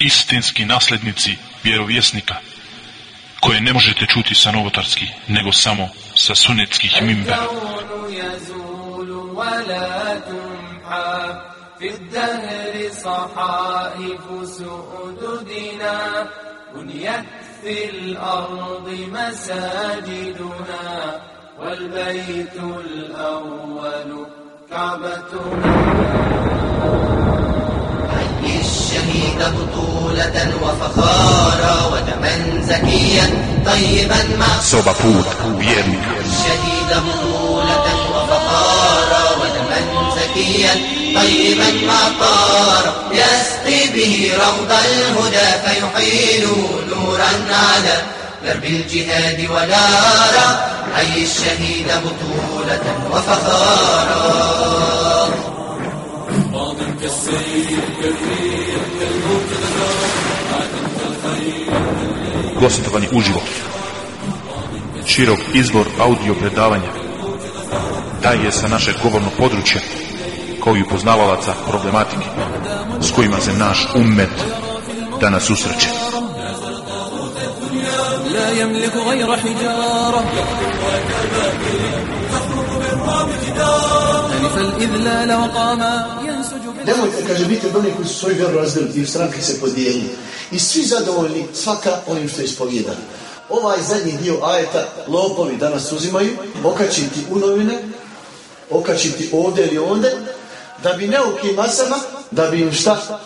istinski naslednici vjerovjesnika koje ne možete čuti sa novotarskih, nego samo sa sunetskih mimbera. في الدهر صحائف سؤددنا بنيت في الأرض مساجدنا والبيت الأول كعبتنا حي الشهيد بطولة وفخارا ودما زكيا طيبا بوت الشهيد بطولة وفخارا ودما زكيا طيبا مع طار. يسقي به روض الهدى فيحيل نورا على درب الجهاد ونارا. حي الشهيد بطولة وفخارا. Gostovanje uživo. Širok izbor audio predavanja daje sa našeg govornog područja kao i upoznavalaca problematike s kojima se naš ummet danas usreće. لا يملك غير حجارة ألف الإذلال وقاما Nemojte, kaže, biti od onih koji su svoju vjeru razdelili i stranke se podijeli. I svi zadovoljni, svaka onim što je ispovjedan. Ovaj zadnji dio ajeta, lopovi danas uzimaju, okačiti u novine, okačiti ovdje ili ovdje, da bi neukim masama, da bi im šta?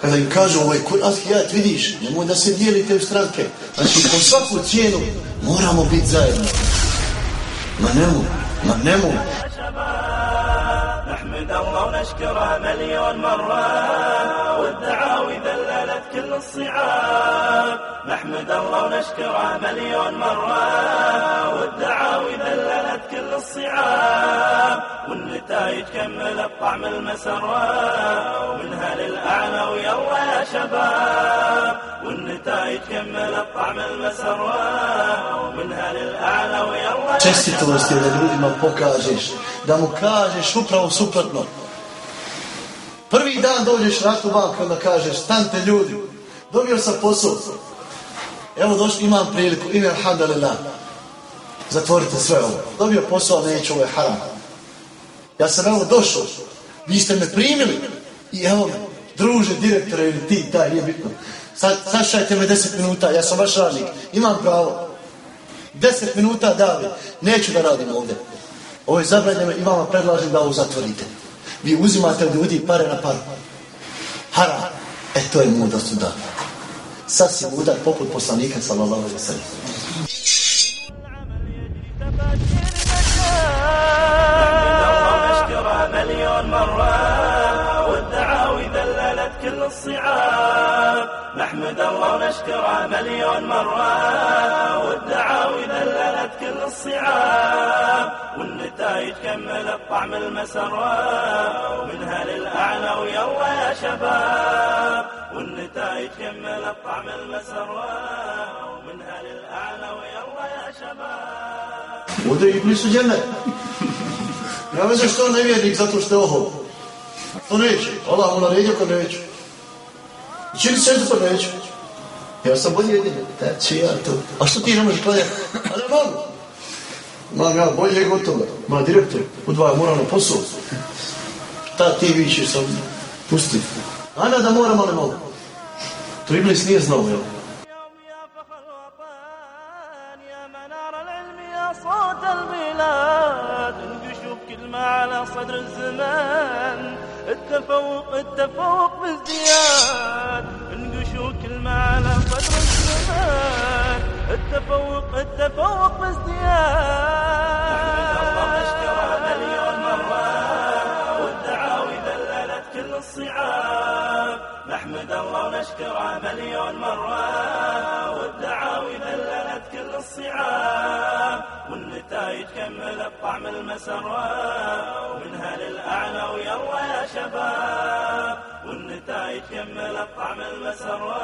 Kada im kažu ovaj kuranski ajat, vidiš, nemoj da se dijelite u stranke. Znači, po svaku cijenu moramo biti zajedno. Ma nemo, ma nemo. ونشكره مليون مرة والدعاوي ذللت كل الصعاب. نحمد الله ونشكره مليون مرة والدعاوي ذللت كل الصعاب. والنتائج كملت طعم المسرة ومنها للأعلى ويلا يا شباب. والنتائج كملت طعم المسرة ومنها للأعلى ويلا يا شباب. Čestitost je da ljudima pokažeš, da mu kažeš upravo suprotno. Prvi dan dođeš na tu banku onda kažeš, stante ljudi, dobio sam posao. Evo došli, imam priliku, ime alhamdulillah. Zatvorite sve ovo. Dobio posao, neću, ovo je haram. Ja sam evo došao, vi ste me primili i evo me, druže, direktore ili ti, taj, nije bitno. Sad, sašajte me deset minuta, ja sam vaš radnik, imam pravo. Deset minuta dali, neću da radim ovdje. Ovo je zabranjeno i vama predlažem da ovo zatvorite. Vi uzimate od ljudi pare na paru. Haram. E to je mudrost da. Sad si mudar poput poslanika sallallahu alaihi sallam. مليون مرة والدعاوي ذللت كل الصعاب. نحمد الله ونشكره مليون مرة. والدعاوي ذللت كل الصعاب. والنتائج كملت طعم المسرة. ومنها للأعلى ويلا يا شباب. والنتائج كملت طعم المسرة. ومنها للأعلى ويلا يا شباب. وده إبليس جنة Ja ne znam što on nevjernik zato što je ohol. To neće. Allah mu naredio ko neće. Gjinë se të të Jo, sa bëj jeti, të që ja, të, ashtu ti në më shpëja, ale manë, ma nga boj e gotove, ma direktor, u dva mora në posao, ta ti viši sam, pusti, ana da moram, ale manë, to Iblis nije znao, jel? صوت البلاد انقشوا بكلمة على صدر الزمان التفوق التفوق سرى منها للأعلى ويلا يا شباب والنتائج كمل الطعم المسرى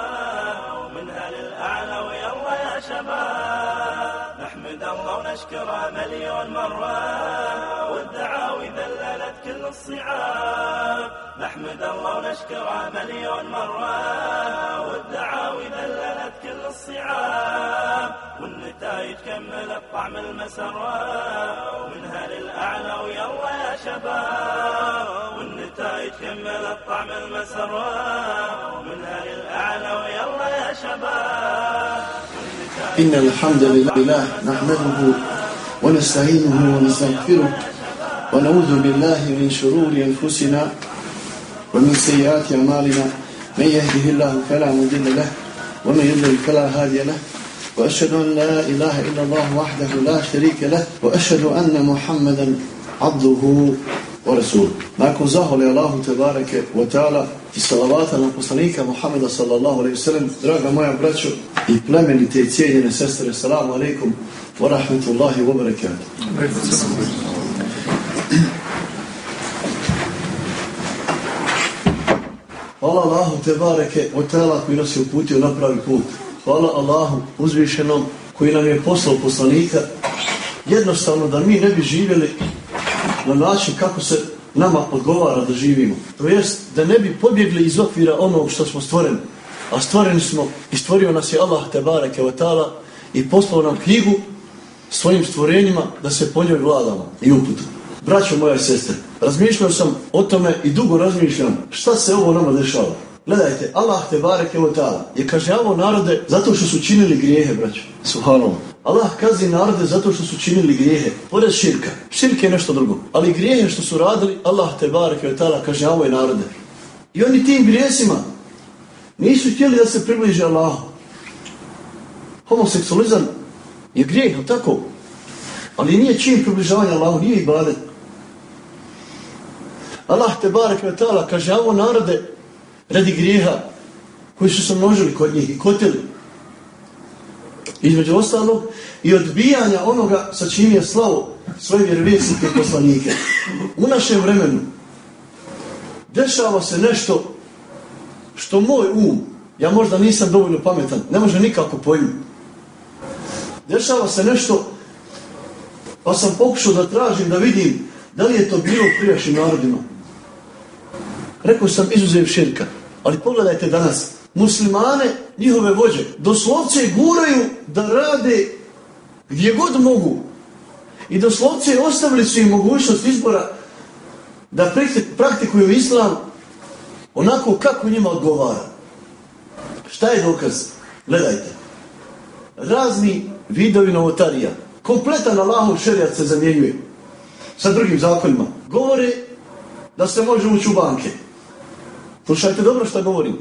ومنها للأعلى ويلا يا شباب نحمد الله ونشكره مليون مرة. والدعاوي ذللت كل الصعاب نحمد الله ونشكره مليون مرة. والدعاوي ذللت كل الصعاب المسرة منها للأعلى ويلا يا شباب. والنتائج كملت طعم المسرة منها للأعلى ويلا يا شباب. إن الحمد لله نحمده ونستعينه ونستغفره ونعوذ بالله من شرور أنفسنا ومن سيئات أعمالنا. من يهده الله فلا مضل له ومن يضلل فلا هادي له. وأشهد أن لا إله إلا الله وحده لا شريك له وأشهد أن محمدا عبده ورسوله. ناكو زهول يا الله تبارك وتعالى. في صلوات المقصنيك محمد صلى الله عليه وسلم دراغة مويا براتشو في بلامن تيتيني نسستر السلام عليكم ورحمة الله وبركاته Hvala Allahu te bareke od tela koji nas je uputio na pravi put. Hvala Allahu uzvišenom koji nam je poslao poslanika jednostavno da mi ne bi živjeli na način kako se nama odgovara da živimo. To jest da ne bi pobjegli iz okvira onog što smo stvoreni. A stvoreni smo i stvorio nas je Allah te bareke i poslao nam knjigu svojim stvorenjima da se po njoj vladamo i uputu. Braćo moja sestre, razmišljao sam o tome i dugo razmišljam šta se ovo nama dešava. Gledajte, Allah te bareke o ta'ala je kažnjavao narode zato što su činili grijehe, braćo. Subhanallah. Allah kazi narode zato što su činili grijehe. Pored širka. Širk je nešto drugo. Ali grijehe što su radili, Allah te bareke o ta'ala kažnjavao je narode. I oni tim grijesima nisu htjeli da se približe Allahu. Homoseksualizam je grijeh, tako? Ali nije čin približavanja Allahu, nije ibadet. Allah te barek ve ta'ala kaže ovo narode radi grijeha koji su se množili kod njih i kotili. Između ostalog i odbijanja onoga sa čim je slavo svoje vjerovijesnike poslanike. U našem vremenu dešava se nešto što moj um, ja možda nisam dovoljno pametan, ne može nikako pojmiti. Dešava se nešto pa sam pokušao da tražim, da vidim da li je to bilo u prijašnjim narodima. Rekao sam izuzev širka. Ali pogledajte danas. Muslimane, njihove vođe, doslovce guraju da rade gdje god mogu. I doslovce ostavili su im mogućnost izbora da praktikuju islam onako kako njima odgovara. Šta je dokaz? Gledajte. Razni vidovi novotarija. Kompletan Allahov šerijat se zamjenjuje sa drugim zakonima. Govore da se može ući u banke. Slušajte dobro što govorim.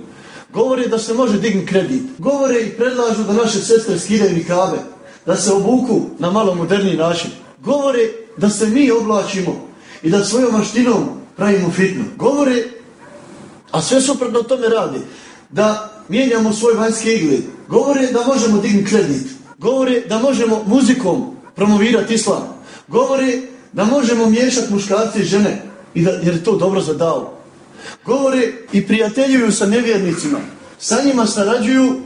Govore da se može digni kredit. Govore i predlažu da naše sestre skidaju nikabe. Da se obuku na malo moderniji način. Govore da se mi oblačimo i da svojom maštinom pravimo fitnu. Govore, a sve suprotno tome radi, da mijenjamo svoj vanjski igled. Govore da možemo digni kredit. Govore da možemo muzikom promovirati islam. Govore da možemo miješati muškarce i žene i da, jer je to dobro za davu govore i prijateljuju sa nevjernicima. Sa njima sarađuju,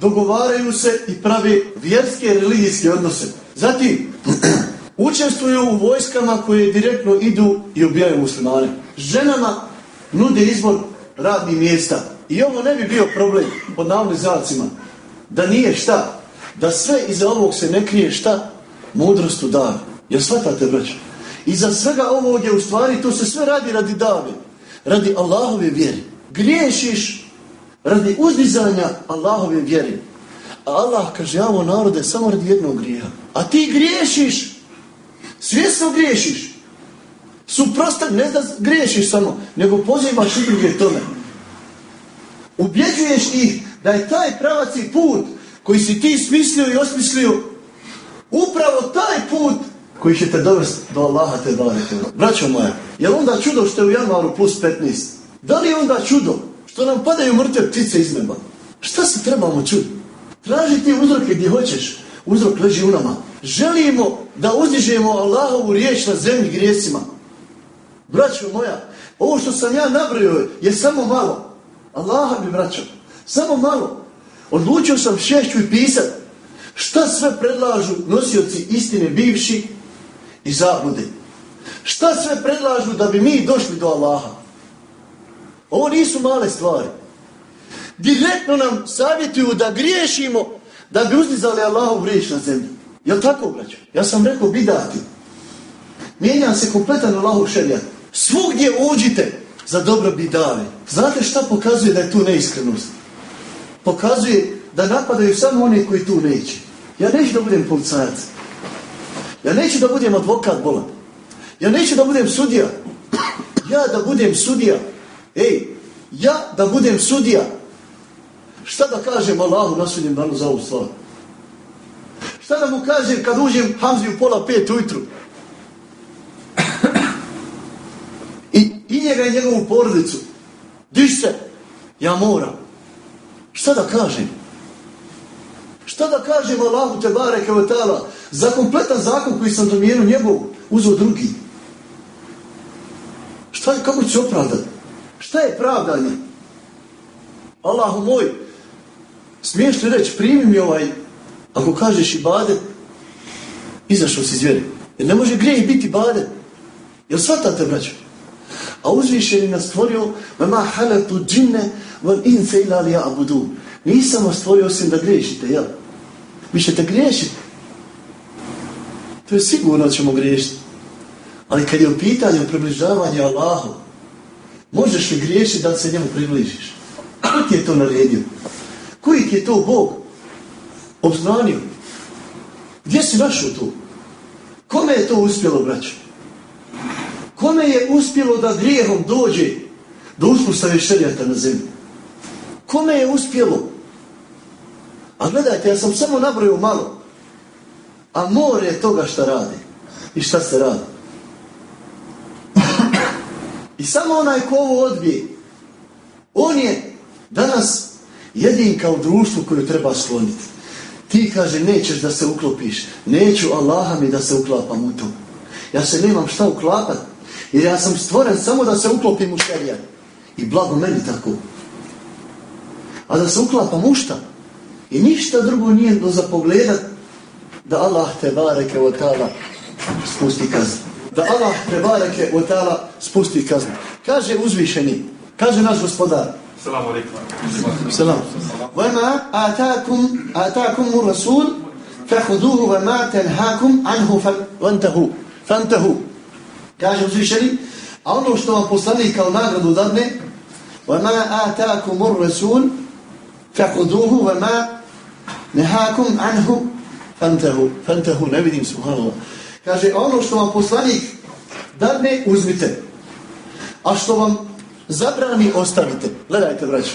dogovaraju se i pravi vjerske religijske odnose. Zatim, učestvuju u vojskama koje direktno idu i ubijaju muslimane. Ženama nude izbor radnih mjesta. I ovo ne bi bio problem pod navnim zracima. Da nije šta? Da sve iza ovog se ne krije šta? Mudrost u dar. Jer shvatate, braćo? Iza svega ovog je u stvari, to se sve radi radi dave radi Allahove vjeri. Griješiš radi uzdizanja Allahove vjeri. A Allah kaže, narode samo radi jednog grija. A ti griješiš, svjesno griješiš. Suprosta, ne da griješiš samo, nego pozivaš i druge tome. Ubjeđuješ ih da je taj pravac i put koji si ti smislio i osmislio, upravo taj put koji će te dovesti do Allaha te barete. Braćo moja, je onda čudo što je u januaru plus 15? Da li je onda čudo što nam padaju mrtve ptice iz neba? Šta se trebamo čuti? Traži ti uzroke gdje hoćeš. Uzrok leži u nama. Želimo da uzdižemo Allahovu riječ na zemlji grijesima. Braćo moja, ovo što sam ja nabrio je samo malo. Allaha mi braćo. Samo malo. Odlučio sam šešću i pisat šta sve predlažu nosioci istine bivši i zablude. Šta sve predlažu da bi mi došli do Allaha? Ovo nisu male stvari. Direktno nam savjetuju da griješimo da bi uznizali Allahu griješ na zemlji. Jel tako, braćo? Ja sam rekao bidati. Mijenja se kompletan Allahov šerijat. Svugdje uđite za dobro bidave. Znate šta pokazuje da je tu neiskrenost? Pokazuje da napadaju samo oni koji tu neće. Ja neću da budem policajac. Ja neću da budem advokat bolan. Ja neću da budem sudija. Ja da budem sudija. Ej, ja da budem sudija. Šta da kažem Allahu na sudjem danu za ovu stvar? Šta da mu kažem kad uđem Hamzi u pola pet ujutru? I, I njega i njegovu porodicu. Diš se, ja moram. Šta da kažem? Šta da kažem Allahu te bareke ve taala za kompletan zakon koji sam domijenu njegov uzeo drugi? Šta je, kako će se opravdati? Šta je pravdanje? Allahu moj, smiješ li reći, primi mi ovaj, ako kažeš i bade, izašao si iz vjeri. Jer ne može grijeh biti bade. Jel shvatate, braćo? A uzvišen je nas stvorio, ma halatu džinne, van in ila li abudu. Nisam vas stvorio osim da griješite, jel? Vi ćete griješiti. To je sigurno da ćemo griješiti. Ali kad je u pitanju približavanja Allahu, možeš li griješiti da se njemu približiš? Ko ti je to naredio? Koji ti je to Bog obznanio? Gdje si našao to? Kome je to uspjelo, braćo? Kome je uspjelo da grijehom dođe do uspostave šerijata na zemlji? Kome je uspjelo? A gledajte, ja sam samo nabrojio malo. A more je toga šta radi. I šta se radi. I samo onaj ko ovo odbije, on je danas jedinka u društvu koju treba sloniti. Ti kaže, nećeš da se uklopiš. Neću Allaha mi da se uklapam u to. Ja se nemam šta uklapat. Jer ja sam stvoren samo da se uklopim u šerijat. I blago meni tako. A da se uklapam u šta? I ništa drugo nije do za pogledat da Allah te bareke o ta'ala spusti kaznu. Da Allah te bareke o ta'ala spusti kaznu. Kaže uzvišeni, kaže naš gospodar. Salam alaikum. Salam. Vama atakum, atakum rasul fahuduhu vama tenhakum anhu fantahu. Fantahu. Kaže uzvišeni, a ono što vam poslani kao nagradu dadne, vama atakum rasul fahuduhu vama nehakum anhu fantahu, fantahu, ne vidim subhanallah. Kaže, ono što vam poslanik dadne, uzmite. A što vam zabrani, ostavite. Gledajte, braću.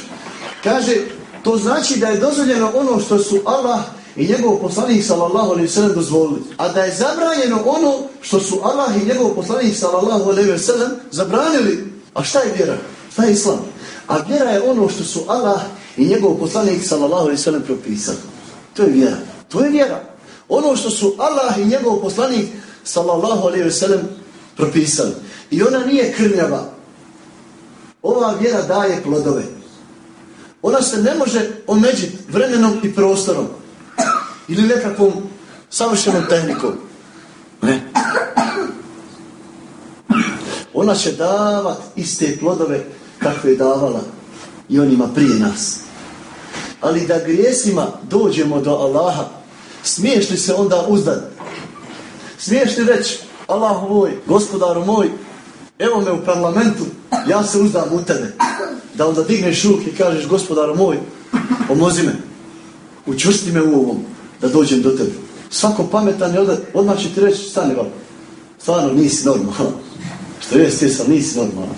Kaže, to znači da je dozvoljeno ono što su Allah i njegov poslanik sallallahu alaihi sallam dozvolili. A da je zabranjeno ono što su Allah i njegov poslanik sallallahu alaihi sallam zabranili. A šta je vjera? Šta je islam? A vjera je ono što su Allah i njegov poslanik sallallahu alaihi sallam propisali. To je vjera. To je vjera. Ono što su Allah i njegov poslanik sallallahu alaihi ve sellem propisali. I ona nije krnjava. Ova vjera daje plodove. Ona se ne može omeđiti vremenom i prostorom. Ili nekakvom savršenom tehnikom. Ne. Ona će davat iste plodove kakve je davala i onima prije nas ali da grijesima dođemo do Allaha, smiješ li se onda uzdat? Smiješ li reći, Allah moj, gospodaru moj, evo me u parlamentu, ja se uzdam u tebe. Da onda digneš ruk i kažeš, gospodaru moj, pomozi me, učvrsti me u ovom, da dođem do tebe. Svako pametan je odmah, odmah će ti reći, stani vam, stvarno nisi normalan. Što je, stjesan, nisi normalan.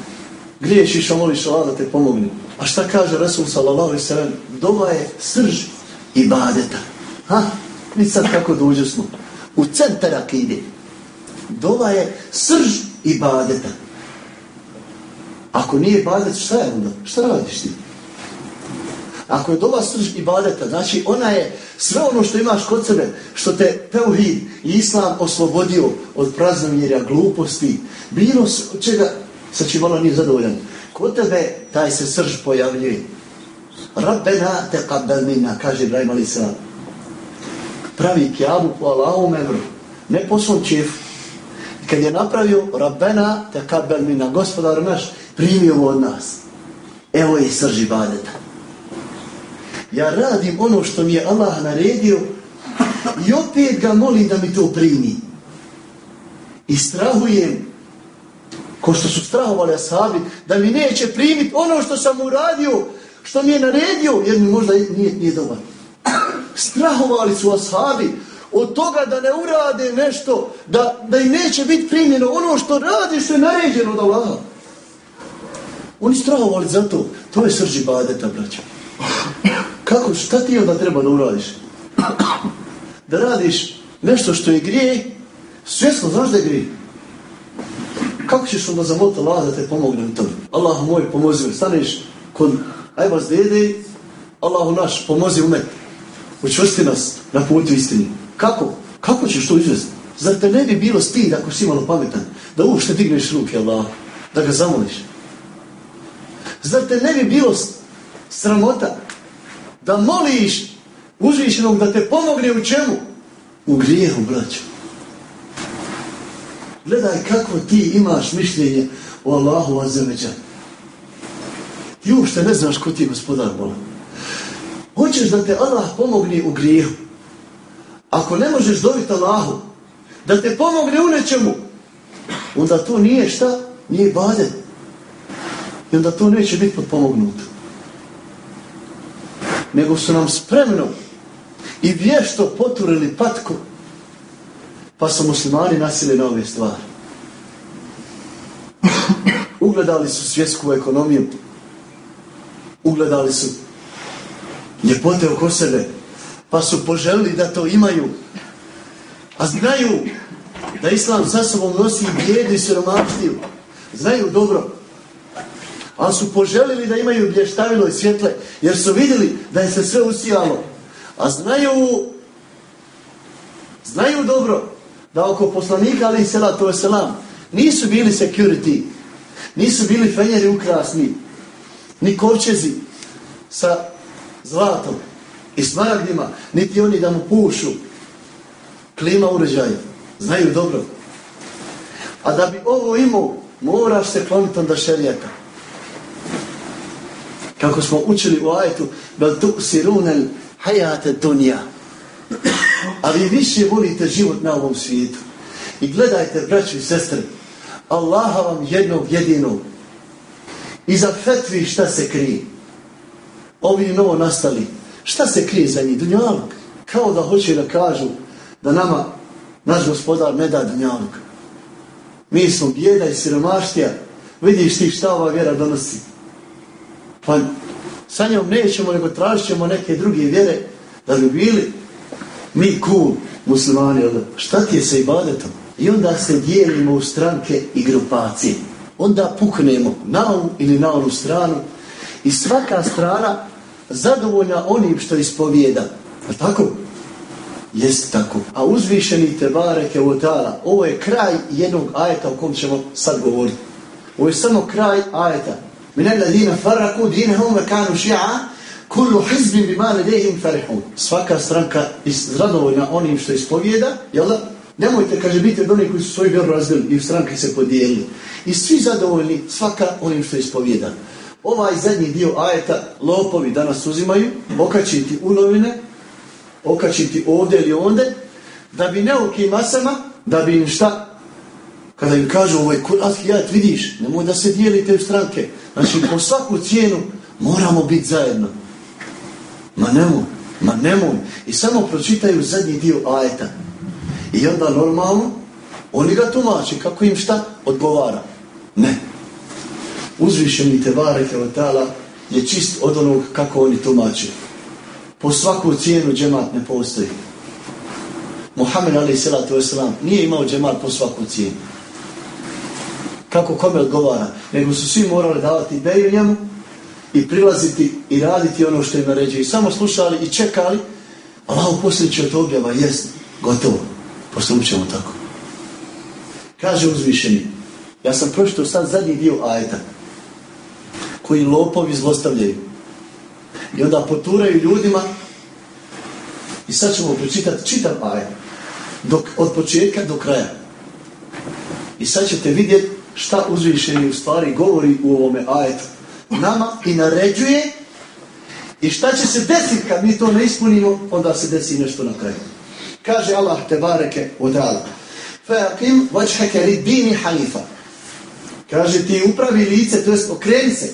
Griješiš, a moliš Allah da te pomogne. A šta kaže Resul sallallahu alaihi sallam? Dova je srž ibadeta. Ha? Mi sad kako dođe smo. U centar akide. Dova je srž ibadeta. Ako nije ibadet, šta je onda? Šta radiš ti? Ako je dova srž ibadeta, znači ona je sve ono što imaš kod sebe, što te teuhid i islam oslobodio od praznomjerja, gluposti, bilo čega, sa čim ona nije zadovoljan. Kod tebe taj se srž pojavljuje. Rabbena te kabbel minna, kaže Ibrahim Ali Sala. Pravi kjavu po Allahom emru, ne po svom čefu. Kad je napravio Rabbena te kabbel minna, gospodar naš, primio od nas. Evo je srž ibadeta. Ja radim ono što mi je Allah naredio I opet ga molim da mi to primi. I strahujem, ko što su strahovali asabi, da mi neće primiti ono što sam uradio, što mi je naredio, jer mi možda nije, nije dobar. Strahovali su asabi od toga da ne urade nešto, da, da im neće biti primljeno ono što radi, što je naređeno da Allaha. Oni strahovali za to. To je srđi badeta, braća. Kako, šta ti onda treba da uradiš? Da radiš nešto što je grije, svjesno znaš da je grije. Kako ćeš onda zamoliti Allah da te pomogne u tome? Allah moj, pomozi me. Staneš kod ajba dede, Allahu naš, pomozi u me. Učvrsti nas na putu istini. Kako? Kako ćeš to izvesti? Zar te ne bi bilo stid ako si malo pametan? Da uopšte digneš ruke Allah, da ga zamoliš. Zar te ne bi bilo sramota da moliš uzvišenog da te pomogne u čemu? U grijehu, braću. Gledaj kako ti imaš mišljenje o Allahu azemeđa. Ti uopšte ne znaš ko ti je gospodar bola. Hoćeš da te Allah pomogne u grijehu. Ako ne možeš dobiti Allahu da te pomogne u nečemu, onda to nije šta? Nije badet. I onda to neće biti podpomognuto. Nego su nam spremno i vješto poturili patko, pa su muslimani nasili na ove stvari. Ugledali su svjetsku ekonomiju, ugledali su ljepote oko sebe, pa su poželili da to imaju, a znaju da Islam sa sobom nosi bijedu i siromaštiju, znaju dobro, ali su poželili da imaju blještavilo i svjetle, jer su vidjeli da je se sve usijalo. A znaju, znaju dobro da oko poslanika, ali sela, to je selam, nisu bili security, nisu bili fenjeri ukrasni, ni kovčezi sa zlatom i smaragdima, niti oni da mu pušu klima uređaja. Znaju dobro. A da bi ovo imao, moraš se kloniti onda šerijata kako smo učili u ajetu bel tu sirunel hajate dunja a vi više volite život na ovom svijetu. I gledajte braći i sestre Allaha vam jednog jedinog. I za fetvi šta se krije? Ovi novo nastali šta se krije za njih? Dunjalog kao da hoće da kažu da nama naš gospodar ne da dunjalog mi smo bijeda i siromaštija. Vidiš ti šta ova vjera donosi. Pa sa njom nećemo, nego tražit ćemo neke druge vjere da bi bili mi cool muslimani, šta ti je sa ibadetom? I onda se dijelimo u stranke i grupacije. Onda puknemo na ovu ili na onu stranu i svaka strana zadovoljna onim što ispovijeda. A tako? Jest tako. A uzvišeni te bareke u otala, ovo je kraj jednog ajeta o kom ćemo sad govoriti. Ovo je samo kraj ajeta. Min ladina faraku dinehum ve kanu šia'a kullu hizbin bima ma ladayhim farihun. Svaka stranka izradovoljna onim što ispovijeda jel' da? nemojte kaže biti doni koji su svoj vjeru razdeli i stranke se podijeli i svi zadovoljni svaka onim što ispovijeda. Ovaj zadnji dio ajeta lopovi danas uzimaju okačiti u novine okačiti ovdje ili onde da bi neukim masama da bi im šta? Kada im kažu ovaj kuranski ajet vidiš nemoj da se dijelite u stranke. Znači po svaku cijenu moramo biti zajedno. Ma nemoj, ma nemoj. I samo pročitaju zadnji dio ajeta. I onda normalno, oni ga tumači kako im šta odgovara. Ne. Uzvišeni te vare je čist od onog kako oni tumače. Po svaku cijenu džemat ne postoji. Muhammed alaih salatu wasalam nije imao džemat po svaku cijenu kako kome odgovara, nego su svi morali davati ideju njemu i prilaziti i raditi ono što im naređuje. I samo slušali i čekali, Allah posljedće od objava, jest, gotovo, postupit ćemo tako. Kaže uzvišeni, ja sam pročito sad zadnji dio ajeta, koji lopovi zlostavljaju. I onda poturaju ljudima i sad ćemo pročitati čitav ajet, dok, od početka do kraja. I sad ćete vidjeti šta uzvišeni u stvari govori u ovome ajetu nama i naređuje i šta će se desiti kad mi to ne ispunimo, onda se desi nešto na kraju. Kaže Allah te bareke od rada. Faqim wajhaka li dini hanifa. Kaže ti upravi lice, to jest okreni se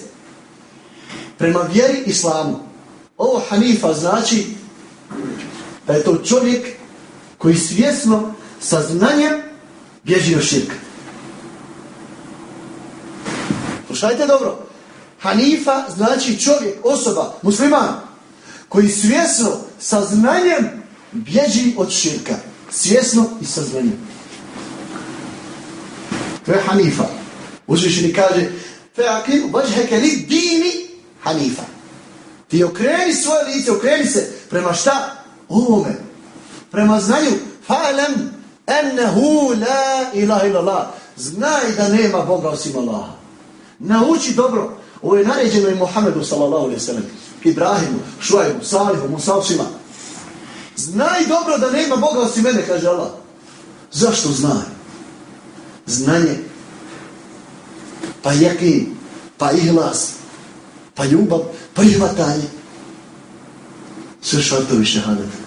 prema vjeri islamu. Ovo hanifa znači da je to čovjek koji svjesno sa znanjem bježi od širka. Slušajte dobro. Hanifa znači čovjek, osoba, musliman, koji svjesno sa znanjem bježi od širka. Svjesno i sa znanjem. To je Hanifa. Uzvišeni kaže Fe'akim vajheke li dini Hanifa. Ti okreni svoje lice, okreni se prema šta? Ovome. Prema znanju. Fa'alam ennehu la ilaha illallah. Znaj da nema Boga osim Allaha. Nauči dobro. Ovo je naređeno i Muhammedu sallallahu alaihi sallam. Ibrahimu, Šuajbu, Salihu, Musavšima. Znaj dobro da nema Boga osim mene, kaže Allah. Zašto znaj? Znanje. Pa jakin, pa ihlas, pa ljubav, pa prihvatanje. Sve šartovi šehadete.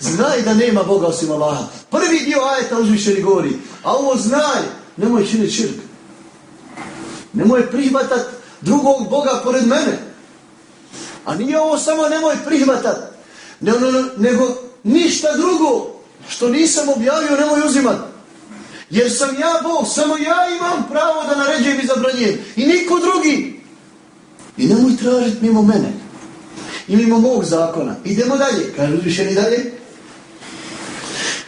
Znaj da nema Boga osim Allaha. Prvi dio ajeta uzvišeni govori. A ovo znaj, nemoj činiti širk. Nemoj prihvatat drugog Boga pored mene. A nije ovo samo nemoj prihvatat. Ne, ne, ne, nego ništa drugo što nisam objavio nemoj uzimat. Jer sam ja Bog, samo ja imam pravo da naređujem i zabranjujem. I niko drugi. I nemoj tražiti mimo mene. I mimo mog zakona. Idemo dalje. Kaže uzvišeni dalje.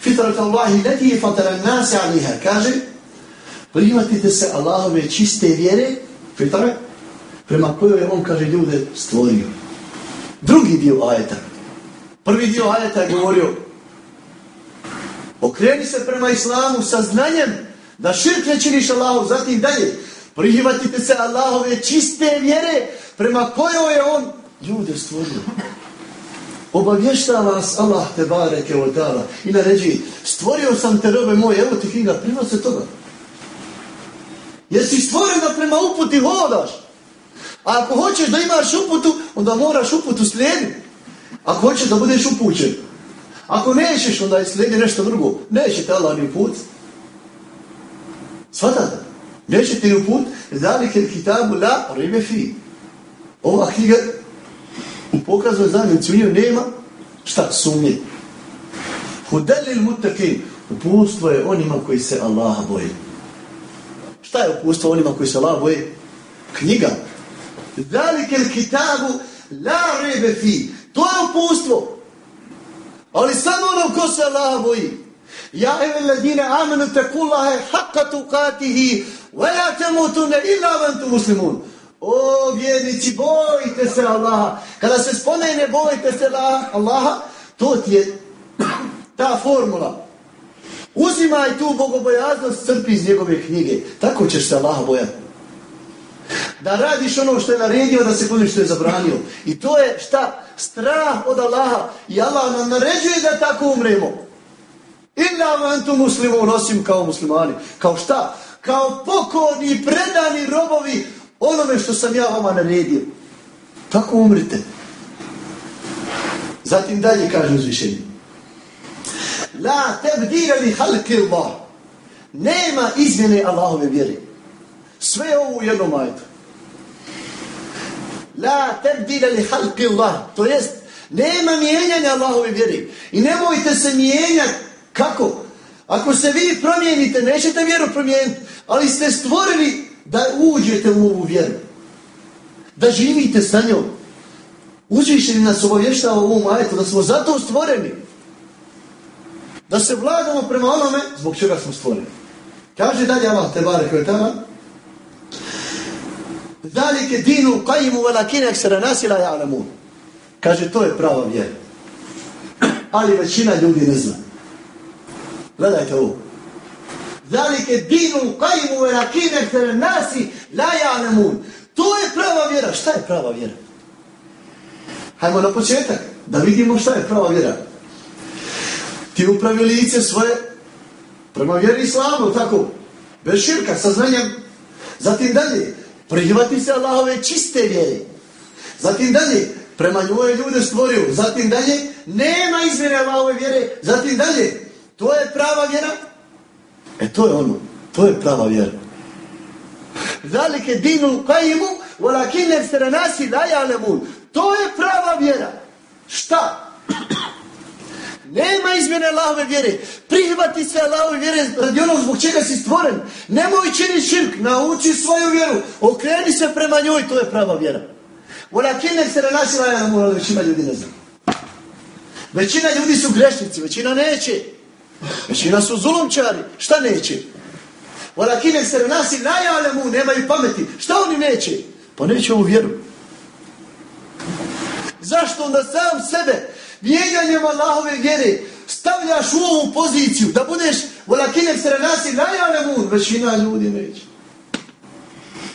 Fitrat Allahi leti je fataran nasi aliha. Kaže, primatite se Allahove čiste vjere, fitrat, prema kojoj on, kaže, ljude stvorio. Drugi dio ajeta. Prvi dio ajeta je govorio, okreni se prema islamu sa znanjem da širk ne činiš Allahu, zatim dalje, prihvatite se Allahove čiste vjere prema kojoj je on ljude stvorio. Obavješta vas Allah te bareke od dala i naređi, stvorio sam te robe moje, evo ti knjiga, prima se toga. Jesi stvoren da prema uputi hodaš. A ako hoćeš da imaš uputu, onda moraš uputu slijediti. Ako hoćeš da budeš upućen. Ako nećeš, onda slijedi nešto drugo. Neće te Allah ni put. Svatate? Neće ti uput. Zalike kitabu la rime fi. Ova knjiga u pokazu je u njoj nema šta sumnje. Hudelil mutakin. Upustvo je onima koji se Allaha boje. Šta je upustvo onima koji se Allaha boje? Knjiga. Zalike kitabu la rebe fi. To je upustvo. Ali samo onom ko se Allah boji. Ja evi ladine amenu tekullahe haqqa tukatihi wa la temutune illa vantu muslimun. O vjernici, bojite se Allaha. Kada se spomene bojite se Allaha, to ti je ta formula. Uzimaj tu bogobojaznost, crpi iz njegove knjige. Tako ćeš se Allaha bojati da radiš ono što je naredio, da se kuniš što je zabranio. I to je šta? Strah od Allaha. I Allah nam naređuje da tako umremo. Illa vantu muslimun, nosim kao muslimani. Kao šta? Kao pokorni, predani robovi onome što sam ja vama naredio. Tako umrite. Zatim dalje kaže uzvišenje. La tebdira li halki Allah. Nema izmjene Allahove vjere. Sve ovo u jednom ajetu. La tebdila li halki Allah. To jest, nema mijenjanja Allahove vjeri. I nemojte se mijenjati. Kako? Ako se vi promijenite, nećete vjeru promijeniti. Ali ste stvorili da uđete u ovu vjeru. Da živite sa njom. Uđište li nas obavještava u ovom ajetu, da smo zato stvoreni. Da se vladamo prema onome zbog čega smo stvoreni. Kaže dalje Allah, te bare koje Dalike dinu qajimu velakine eksera nasila ja'lamun. Kaže, to je prava vjera. Ali većina ljudi ne zna. Gledajte ovo. Dalike dinu qajimu velakine eksera nasi la ja'lamun. To je prava vjera. Šta je prava vjera? Hajmo na početak, da vidimo šta je prava vjera. Ti upravi lice svoje prema vjeri islamu, tako, bez širka, sa znanjem. Zatim dalje, prihvati se Allahove čiste vjere. Zatim dalje, Prema njoj ljude stvorio. Zatim dalje, nema izmjene Allahove vjere. Zatim dalje, to je prava vjera. E to je ono, to je prava vjera. Zalike dinu kajimu, volakine sere nasi lajalemun. To je prava vjera. Šta? Nema izmjene Allahove vjere. Prihvati se Allahove vjere radi onog zbog čega si stvoren. Nemoj čini širk, nauči svoju vjeru. Okreni se prema njoj, to je prava vjera. Volakine se renasila, ja nam ali većina ljudi ne zna. Većina ljudi su grešnici, većina neće. Većina su zulumčari. Šta neće? Volakine se renasila, ja mu nemaju pameti. Šta oni neće? Pa neće ovu vjeru. Zašto onda sam sebe mijenjanjem Allahove vjere stavljaš u ovu poziciju da budeš volakinek serenasi renasi najavljamu, većina ljudi neće.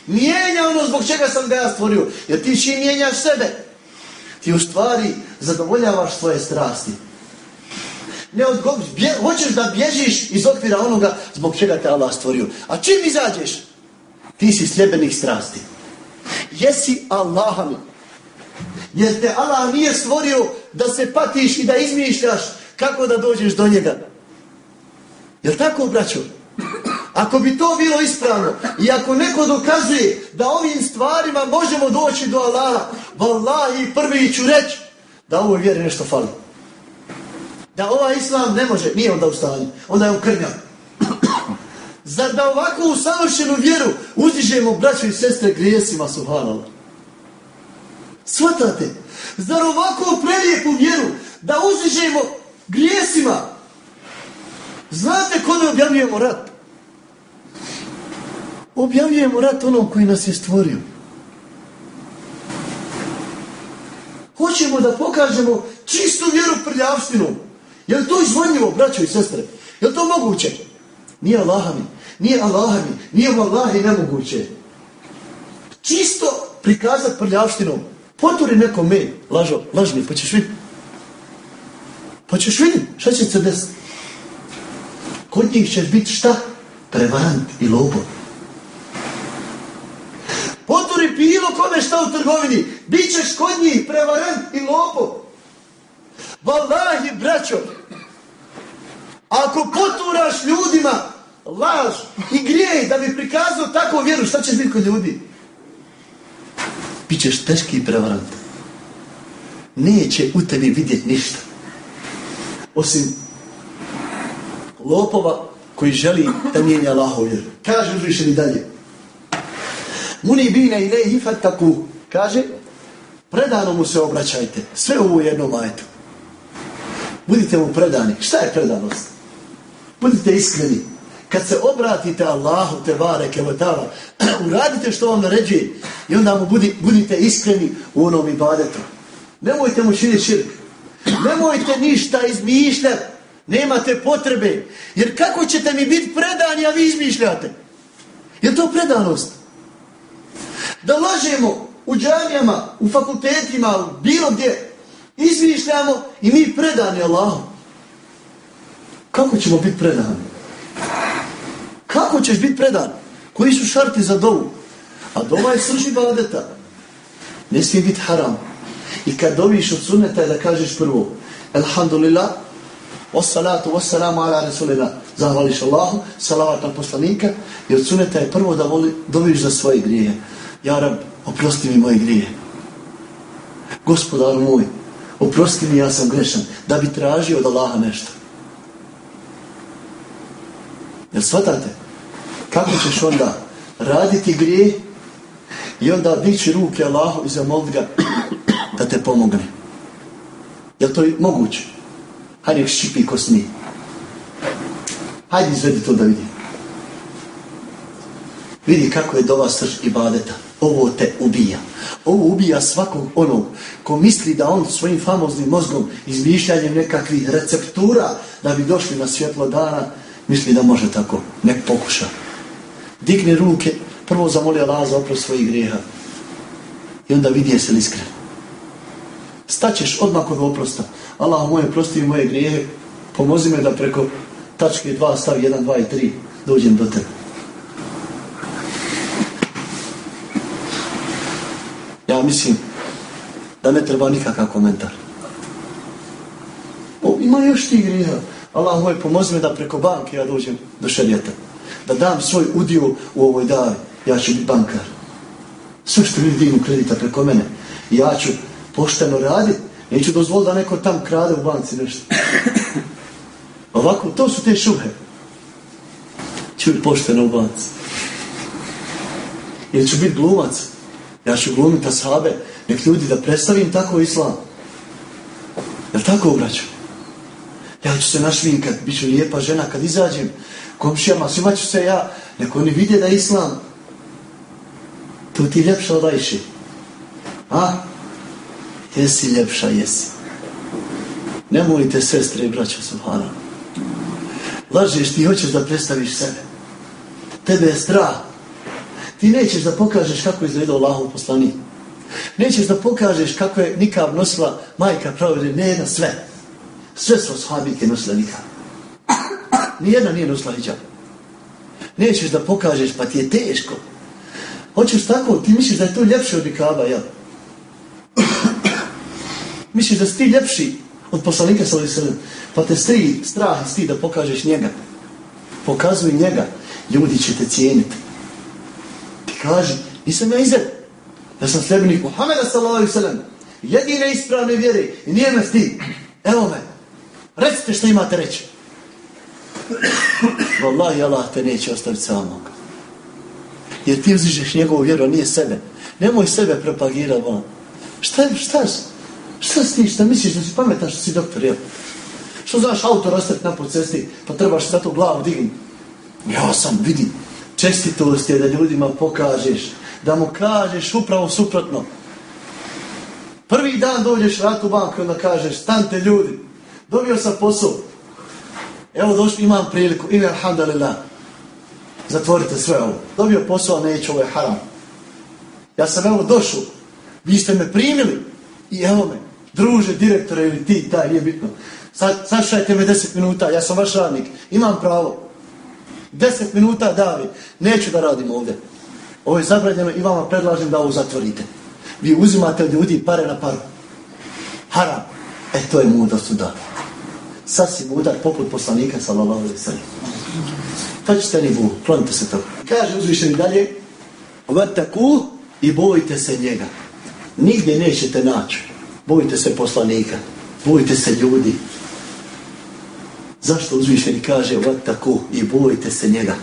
Mijenja ono zbog čega sam ga ja stvorio. Jer ti čim mijenjaš sebe, ti u stvari zadovoljavaš svoje strasti. Ne odgovor, bje, hoćeš da bježiš iz okvira onoga zbog čega te Allah stvorio. A čim izađeš, ti si sljebenih strasti. Jesi Allahami. Jer te Allah nije stvorio da se patiš i da izmišljaš kako da dođeš do njega. Jel tako, braćo? Ako bi to bilo ispravno i ako neko dokazuje da ovim stvarima možemo doći do Allaha, vallahi prvi ću reći da ovoj vjeri nešto fali. Da ovaj islam ne može, nije onda u stanju, onda je u krnja. Zar da ovako u savršenu vjeru uzdižemo braćo i sestre grijesima, subhanallah. Svatate? Zar ovako prelijepu vjeru da uzižemo grijesima? Znate kome objavljujemo rat? Objavljujemo rat onom koji nas je stvorio. Hoćemo da pokažemo čistu vjeru prljavštinom. Je li to izvodnjivo, braćo i sestre? Je li to moguće? Nije Allahami. Nije Allahami. Nije Allahi nemoguće. Čisto prikazati prljavštinom. Poturi neko mail, lažo, lažni, pa ćeš vidjeti. Pa ćeš vidjeti, šta će se desiti? Kod njih ćeš biti šta? Prevarant i lobo. Poturi bilo kome šta u trgovini, bit ćeš kod njih prevarant i lobo. Valahi, braćo, ako poturaš ljudima laž i grijej da bi prikazao tako vjeru, šta ćeš biti kod ljudi? Bit ćeš teški prevarant. Neće u tebi vidjeti ništa. Osim lopova koji želi da mijenja Allahov vjeru. Kaže uzvišeni dalje. Muni bine i nehi fataku. Kaže, predano mu se obraćajte. Sve u jednom ajetu. Budite mu predani. Šta je predanost? Budite iskreni kad se obratite Allahu te vare kevetala, uradite što vam naređuje i onda mu budi, budite iskreni u onom ibadetu. Nemojte mu činiti širk. Nemojte ništa izmišljati. Nemate potrebe. Jer kako ćete mi biti predani, a vi izmišljate? Je to predanost? Da lažemo u džanijama, u fakultetima, u bilo gdje, izmišljamo i mi predani Allahu. Kako ćemo biti predani? Kako ćeš biti predan? Koji su šarti za dovu? A dova je srži badeta. Ne smije biti haram. I kad doviš od sunneta da kažeš prvo Alhamdulillah, wassalatu wassalamu ala rasulillah. Zahvališ Allahu, salavat na poslanika i od suneta je prvo da voli, doviš za svoje grije. Ja rab, oprosti mi moje grije. Gospodar moj, oprosti mi, ja sam grešan, da bi tražio od Allaha nešto. Jel shvatate? Kako ćeš onda raditi grije i onda dići ruke Allahu i zamoliti ga da te pomogne. Je to moguće? Hajde nek ščipi ko sni. Hajde izvedi to da vidi. Vidi kako je dova srž i badeta. Ovo te ubija. Ovo ubija svakog onog ko misli da on svojim famoznim mozgom izmišljanjem nekakvih receptura da bi došli na svjetlo dana, misli da može tako. Nek pokuša digne ruke, prvo zamoli Allah za oprost svojih grijeha. I onda vidi je se li iskren. Staćeš odmah kod oprosta. Allah moje prosti moje grijehe, pomozi me da preko tačke 2, stav 1, 2 i 3 dođem do tebe. Ja mislim da ne treba nikakav komentar. O, ima još ti grijeha. Allah moj, pomozi me da preko banke ja dođem do šedjeta. Da dam svoj udio u ovoj davi. Ja ću biti bankar. Sve što ljudi dignu kredita preko mene. Ja ću pošteno raditi. Neću dozvoliti da neko tam krade u banci nešto. Ovako, to su te šuhe. Ću biti pošteno u banci. Ili ću biti glumac. Ja ću glumiti asabe. Nek ljudi da predstavim tako islam. Jel tako obraću? Ja ću se našvinkat, bit ću lijepa žena kad izađem. Komšijama, svima ću se ja. Neko oni vide da je islam. To ti ljepša od Ajši. A? Jesi ljepša, jesi. Nemojte sestre i braća Subhana. Lažeš, ti hoćeš da predstaviš sebe. Tebe je strah. Ti nećeš da pokažeš kako je izgledao Allahov poslanik. Nećeš da pokažeš kako je nikab nosila majka pravili, ne jedna sve. Sve su sahabike nosile nikab. Nijedna nije nosila hijab. Nećeš da pokažeš, pa ti je teško. Hoćeš tako, ti misliš da je to ljepše od nikaba, ja? misliš da si ti ljepši od poslanika sa ovim pa te stri, strah i sti da pokažeš njega. Pokazuj njega, ljudi će te cijeniti. Ti kaži, nisam ja izred. Ja sam sljedbenik Muhammeda sallallahu alaihi sallam. Jedine ispravne vjere. I nije me sti. Evo me. Recite što imate reći. Wallahi Allah te neće ostaviti samog. Jer ti uzižeš njegovu vjeru, a nije sebe. Nemoj sebe propagirati van. Šta je, šta? Šta si ti, šta misliš da si pametan što si doktor, jel? Što znaš auto rastati na procesi, pa trebaš za glavu dignuti? Ja sam, vidim, čestitost je da ljudima pokažeš, da mu kažeš upravo suprotno. Prvi dan dođeš rat u banku, onda kažeš, stante ljudi, dobio sam posao. Evo došli, imam priliku, ime alhamdulillah. Zatvorite sve ovo. Dobio posao, neću, ovo je haram. Ja sam evo došao, vi ste me primili i evo me, druže, direktore ili ti, taj, nije bitno. Sad, sašajte me deset minuta, ja sam vaš radnik, imam pravo. Deset minuta davi, neću da radim ovdje. Ovo je zabranjeno i vama predlažem da ovo zatvorite. Vi uzimate od ljudi pare na paru. Haram. E, to je mudrost u Sad si udar poput poslanika, sallallahu alaihi sallam. Pa ćete ni bu, klonite se to. Kaže uzvišeni dalje, vataku i bojite se njega. Nigdje nećete naći. Bojite se poslanika. Bojite se ljudi. Zašto uzvišeni kaže vataku i bojite se njega?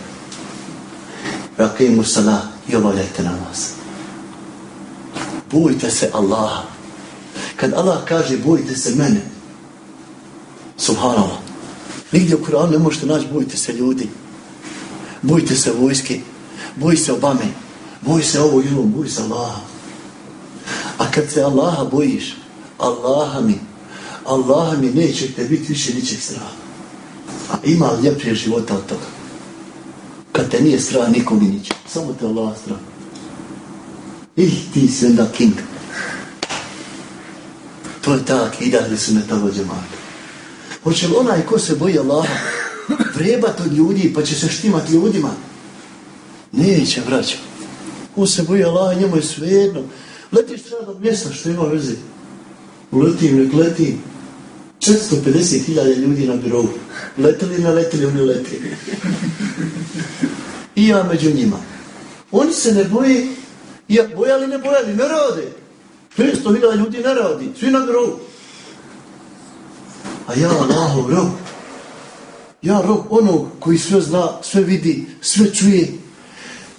Rakimu salah i obavljajte namaz. Bojite se Allaha. Kad Allah kaže bojite se mene, subhanallah, nigdje u Kur'anu ne možete naći bojite se ljudi. Bojite se vojske, boj se Obame, boj se ovo ili ono, boj se Allaha. A kad se Allaha bojiš, Allaha mi, Allaha mi neće te biti više ničeg straha. A ima ljepše života od toga kad te nije strah nikom i ničeg. Samo te Allah strah. I ti si onda king. To je ta akida gdje su metalo džemali. Hoće li onaj ko se boji Allaha vrebat od ljudi pa će se štimat ljudima? Neće, braćo. Ko se boji Allaha, njemu je svejedno. Letiš strada mjesta, što ima veze. Letim, nek letim. 450.000 ljudi na birovu. Letili, ne letili, oni letili i ja među njima. Oni se ne boje, ja, bojali ne bojali, ne rade. 500.000 ljudi ne radi, svi na grobu. A ja, Allahov rob, ja rob onog koji sve zna, sve vidi, sve čuje,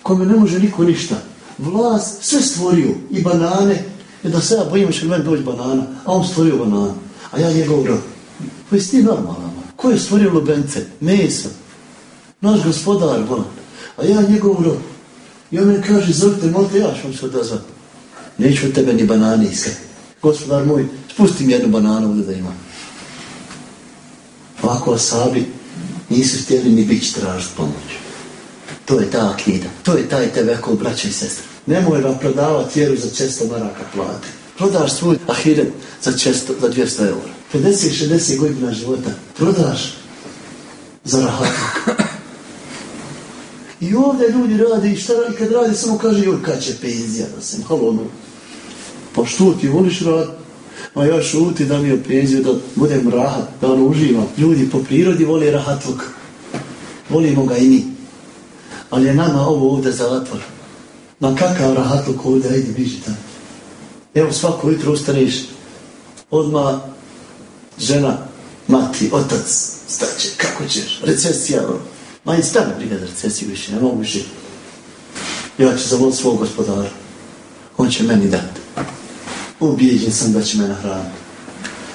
kome ne može niko ništa. Vlas sve stvorio, i banane, i da se ja bojim će meni doći banana, a on stvorio banana, a ja njegov rob. Pa jesi ti normalno? Ko je stvorio lubence? Mesa. Naš gospodar, bolan. A ja njegov rob. I on meni kaže, zovite, molite, ja ću vam se odazvati. Neću od tebe ni banane iskati. Gospodar moj, spustim mi jednu bananu ovdje da imam. Ovako asabi nisu htjeli ni bić tražiti pomoć. To je ta akida. To je taj tebe braća i sestra. Nemoj vam prodavati vjeru za često maraka plate. Prodaš svoj ahiret za, često, za 200 eura. 50-60 godina života. Prodaš za rahatak. I ovdje ljudi rade i šta radi kad radi, samo kaže, joj, kad će penzija da se malo ono. Pa što ti voliš rad? Ma ja šuti da mi je penziju, da budem rahat, da ono uživam. Ljudi po prirodi voli rahatluk. Volimo ga i mi. Ali je nama ovo ovdje zatvor. Ma kakav rahatluk ovdje, ajde, biži tamo. Evo svako jutro ustaneš, odma žena, mati, otac, staće, kako ćeš, recesija. Ma i stane briga za recesiju više, ne mogu više. Ja ću zavoliti svog gospodara. On će meni dati. Ubijeđen sam da će me nahraniti.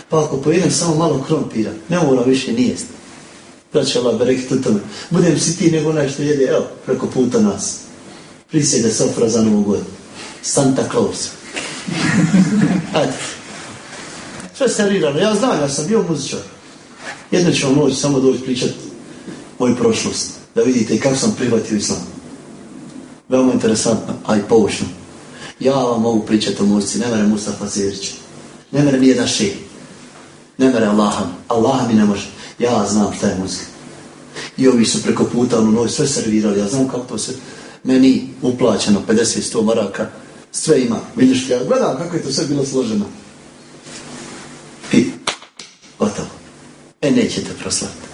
Pa ako pojedem samo malo krompira, ne mora više nijest. Da će Allah berekit u tome. Budem si ti nego nešto jede, evo, preko puta nas. Prisjede sofra za novu godinu. Santa Claus. Ajde. Sve serirano. Ja znam, ja sam bio muzičar. Jedno ću vam moći samo doći pričati moju prošlost. Da vidite kako sam prihvatio islam. Veoma interesantno, a i poučno. Ja vam mogu pričati o muzici, ne mere Mustafa Zirić. Ne mere nijedan šej. Ne mere Allaha. Allaha mi ne može. Ja znam šta je muzika. I ovi su preko puta ono noj sve servirali. Ja znam kako to se meni uplaćeno 50-100 maraka. Sve ima. Vidiš, ja gledam kako je to sve bilo složeno. I gotovo. E, nećete proslaviti.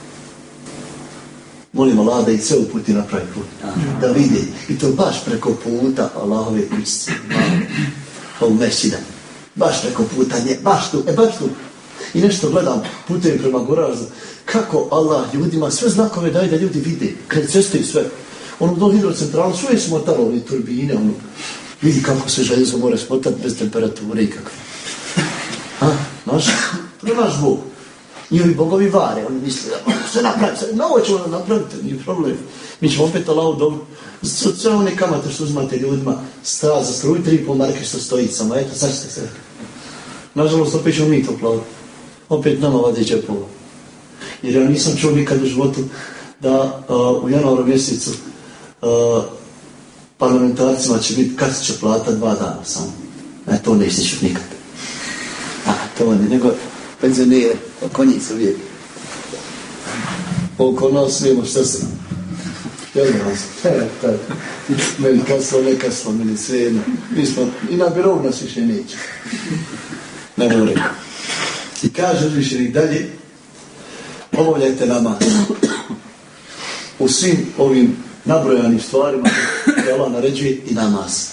Molim Allah da ih sve uputi na pravi put. Da vidi. I to baš preko puta Allahove kućice. Pa u mešćina. Baš preko puta nje. Baš tu. E, baš tu. I nešto gledam putem prema Gorazu. Kako Allah ljudima sve znakove daje da ljudi vide. Kad ceste i sve. Ono do hidrocentralu sve je smotalo. Oni turbine. Ono. Vidi kako se željezo mora smotati bez temperature i kako. Ha? Naš? To je naš Bog. I ovi bogovi vare, oni misle da možemo pa sve napraviti, sve, novo ćemo da napraviti, nije problem. Mi ćemo opet Allah dobro, sve one kamate što uzmate ljudima, sta za struju, tri po marke što stoji samo, eto, sad ćete se. Nažalost, opet ćemo mi to plavati. Opet nama vade džepova. Jer ja nisam čuo nikad u životu da uh, u januaru mjesecu uh, parlamentarcima će biti kad će plata dva dana samo. E, to ne ističu nikad. A, to ne, nego penzionere, oko njih su uvijek. Oko nas nema šta se... Jel nas? E, tako. Meni kaslo, ne kaslo, meni sve jedno. Mi smo, i na birov nas više neće. Ne more. I kaže uzvišenik dalje, obavljajte nama u svim ovim nabrojanim stvarima koje Allah naređuje i namaz.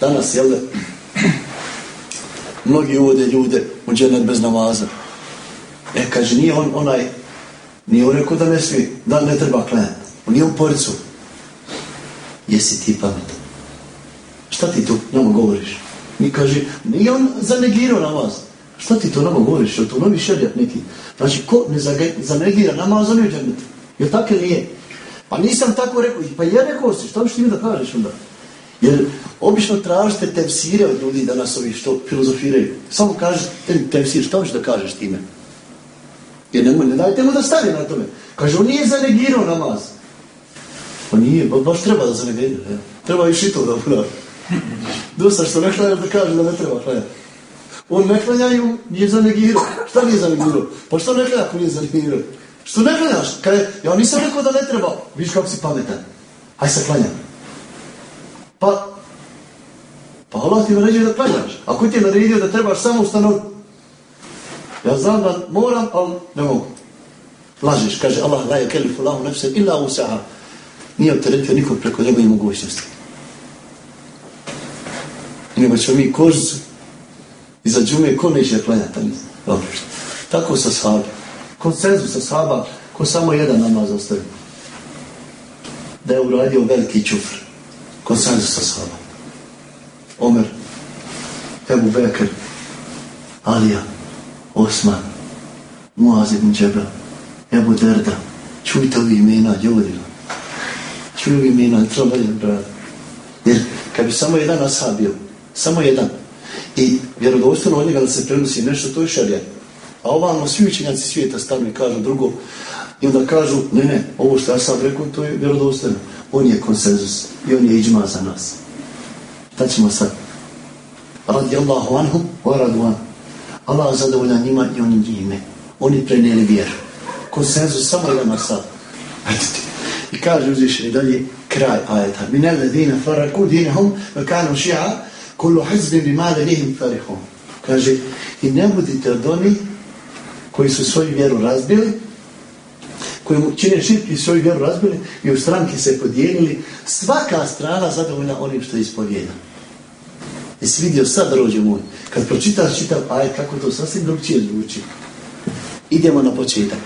Danas, jel da, mnogi uvode ljude u džennet bez namaza. E, kaže, nije on onaj, nije on rekao da ne smije, da ne treba klanjati. On nije u poricu. Jesi ti pametan? Šta ti tu nama govoriš? Mi kaže, nije on zanegirao namaz. Šta ti to nama govoriš? Je to novi šerijat neki? Znači, ko ne zanegira namaz, on je u dženetu. Je tako ili nije? Pa nisam tako rekao. Pa je rekao si, šta biš ti mi da kažeš onda? Jer obično tražite tefsire od ljudi danas ovi što filozofiraju. Samo kažete tem, tefsir, šta hoćeš da kažeš time? Jer nemoj, ne dajte mu da stane na tome. Kaže, on nije zanegirao namaz. Pa nije, ba, baš treba da zanegirao. Ja. Treba i šito da ura. Dosta što ne klanja da kaže da ne treba klanja. On ne klanja i nije zanegirao. Šta nije zanegirao? Pa što ne klanja ako nije zanegirao? Što ne klanjaš? Kaj, ja nisam rekao da ne treba. Viš kako si pametan. Aj se klanjam. Pa, pa Allah ti naređuje da klanjaš. Ako ti je naredio da trebaš samo ustanoviti, ja znam da moram, ali ne mogu. Lažeš, kaže Allah, la je kelifu lahu nefse illa usaha. Nije opteretio nikog preko njegove mogućnosti. Nego ćemo mi kožicu iza džume, ko neće klanjati, ali dobro. Tako sa sahabi. Konsenzus sa sahaba, ko samo jedan namaz ostavi. Da je uradio veliki čufr konsenzus sa sahaba. Omer, Ebu Bekr, Alija, Osman, Muaz ibn Džebel, Ebu Derda, čujte ovi imena, ljudima. Čuju ovi imena, treba je, brada. Jer kad bi samo jedan ashab bio, samo jedan, i vjerodostojno od njega da se prenosi nešto, to je šarija. A ovamo svi učenjaci svijeta stavno i kažu drugo, i onda kažu, ne, ne, ovo što ja sad rekao, to je vjerodostojno on je konsenzus i on je iđma za nas. Šta ćemo sad? Radi Allahu anhu, wa radu anhu. Allah zadovolja njima i oni njime. Oni prenijeli vjeru. Konsenzus samo jedan sad. Ajde. I kaže uzvišeni dalje, kraj ajeta. Min ledine faraku dinehum, ve kanu shi'a Kullu hizbin bi male farihun. Kaže, i ne budite od onih koji su svoju vjeru razbili, koji mu čine širki svoju vjeru razbili i u stranki se podijelili, svaka strana zadovoljna onim što je ispovijeda. Jesi vidio sad, rođe moj, kad pročitaš čitav aj, kako to sasvim drugčije zvuči. Idemo na početak.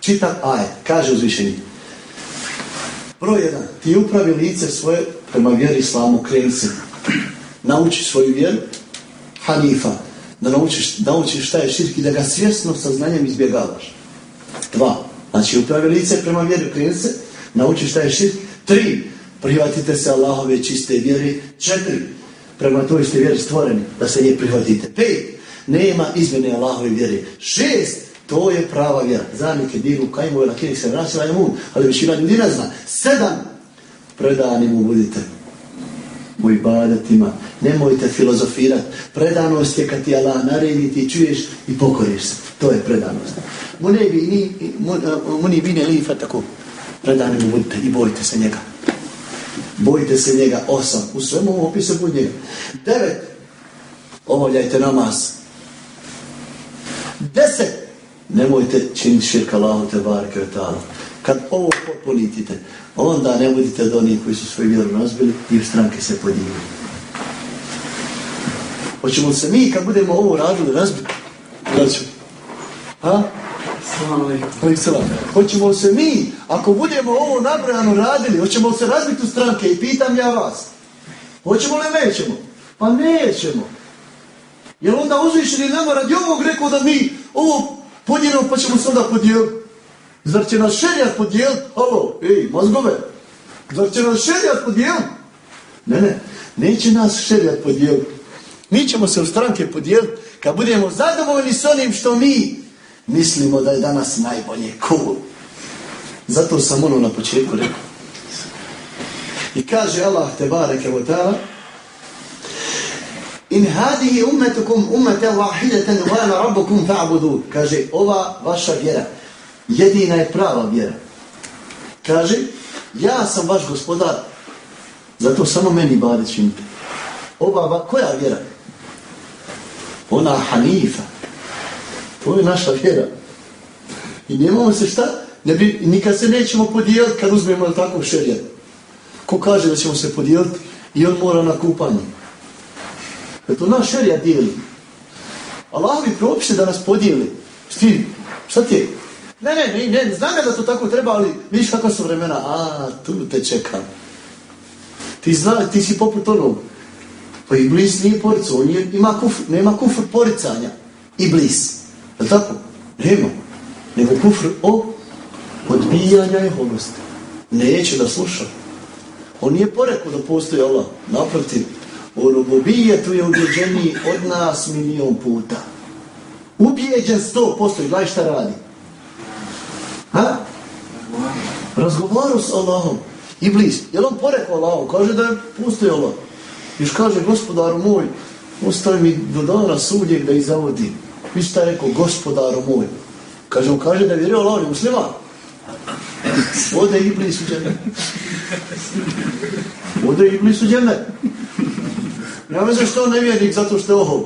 Čitav aj, kaže uzvišenje. Broj jedan, ti upravi lice svoje prema vjeri islamu, kreni se. Nauči svoju vjeru, hanifa, da naučiš, naučiš šta je širk i da ga svjesno sa znanjem izbjegavaš. Dva, znači upravi lice prema vjeru, krenut se, nauči šta je širk. Tri, prihvatite se Allahove čiste vjeri. Četiri, prema toj ste vjeri stvoreni, da se nje prihvatite. Pet, nema izmjene Allahove vjeri. Šest, to je prava vjera. Zanike divu kajmu ili kjenih se vrasila je ali većina ljudi ne zna. Sedam, predani mu budite u ibadetima. Nemojte filozofirati. Predanost je kad ti Allah naredi, ti čuješ i pokoriš se. To je predanost. Mu ni, bine lifa tako. Predani mu budite i bojite se njega. Bojite se njega. Osam. U svemu ovom opisu bud njega. Devet. Obavljajte namaz. Deset. Nemojte činiti širka Allahu te barke ta'ala. Kad ovo potpunitite, onda ne budite od onih koji su svoju vjeru razbili i u stranke se podijelili. Hoćemo se mi kad budemo ovo radili razbiti? Braću. Ha? Hoćemo se mi, ako budemo ovo nabrojano radili, hoćemo se razbiti u stranke i pitam ja vas. Hoćemo li nećemo? Pa nećemo. Jer onda uzvišeni nama radi ovog rekao da mi ovo podijelimo pa ćemo se onda podijeliti. Zar će nas šerijat podijeliti? Ovo, ej, mozgove. Zar će nas šerijat podijeliti? Ne, ne, neće nas šerijat podijeliti. Mi ćemo se u stranke podijeliti kad budemo zadovoljni s onim što mi mislimo da je danas najbolje. Cool. Zato sam ono na početku rekao. I kaže Allah te bareke wa ta'ala In hadihi ummetukum ummeten wahidatan wa ana rabbukum fa'budu. Kaže ova vaša vjera jedina je prava vjera. Kaže, ja sam vaš gospodar, zato samo meni bade činite. Ova, koja vjera? Ona Hanifa. To je naša vjera. I nemamo se šta, ne bi, nikad se nećemo podijeliti kad uzmemo tako šerijet. Ko kaže da ćemo se podijeliti i on mora na kupanje. E to naš šerijat dijeli. Allah mi propise da nas podijeli. Šti, šta ti je? Ne, ne, ne, ne, znam da to tako treba, ali vidiš kakva su vremena, a, tu te čekam. Ti zna, ti si poput onog. Pa i nije porica, on je, ima kufr, nema kufr poricanja. I. Je li tako? Nema. Nego kufr o odbijanja i holosti. Neće da sluša. On nije porekao da postoji Allah. Naprotiv, u rubobijetu je ubjeđeniji od nas milion puta. Ubijeđen sto postoji, gledaj šta radi. Ha? Razgovaru s Allahom. Iblis. Je on porekao Allahom? Kaže da je pustio Allah. Još kaže, gospodaru moj, ostavi mi do dana sudnjeg da ih zavodim. šta je rekao, gospodaru moj. Kaže, on kaže da je vjerio Allah, je muslima. Ode Iblis u džene. Ode Iblis u džene. Ja mislim što on nevjernik zato što je ohol.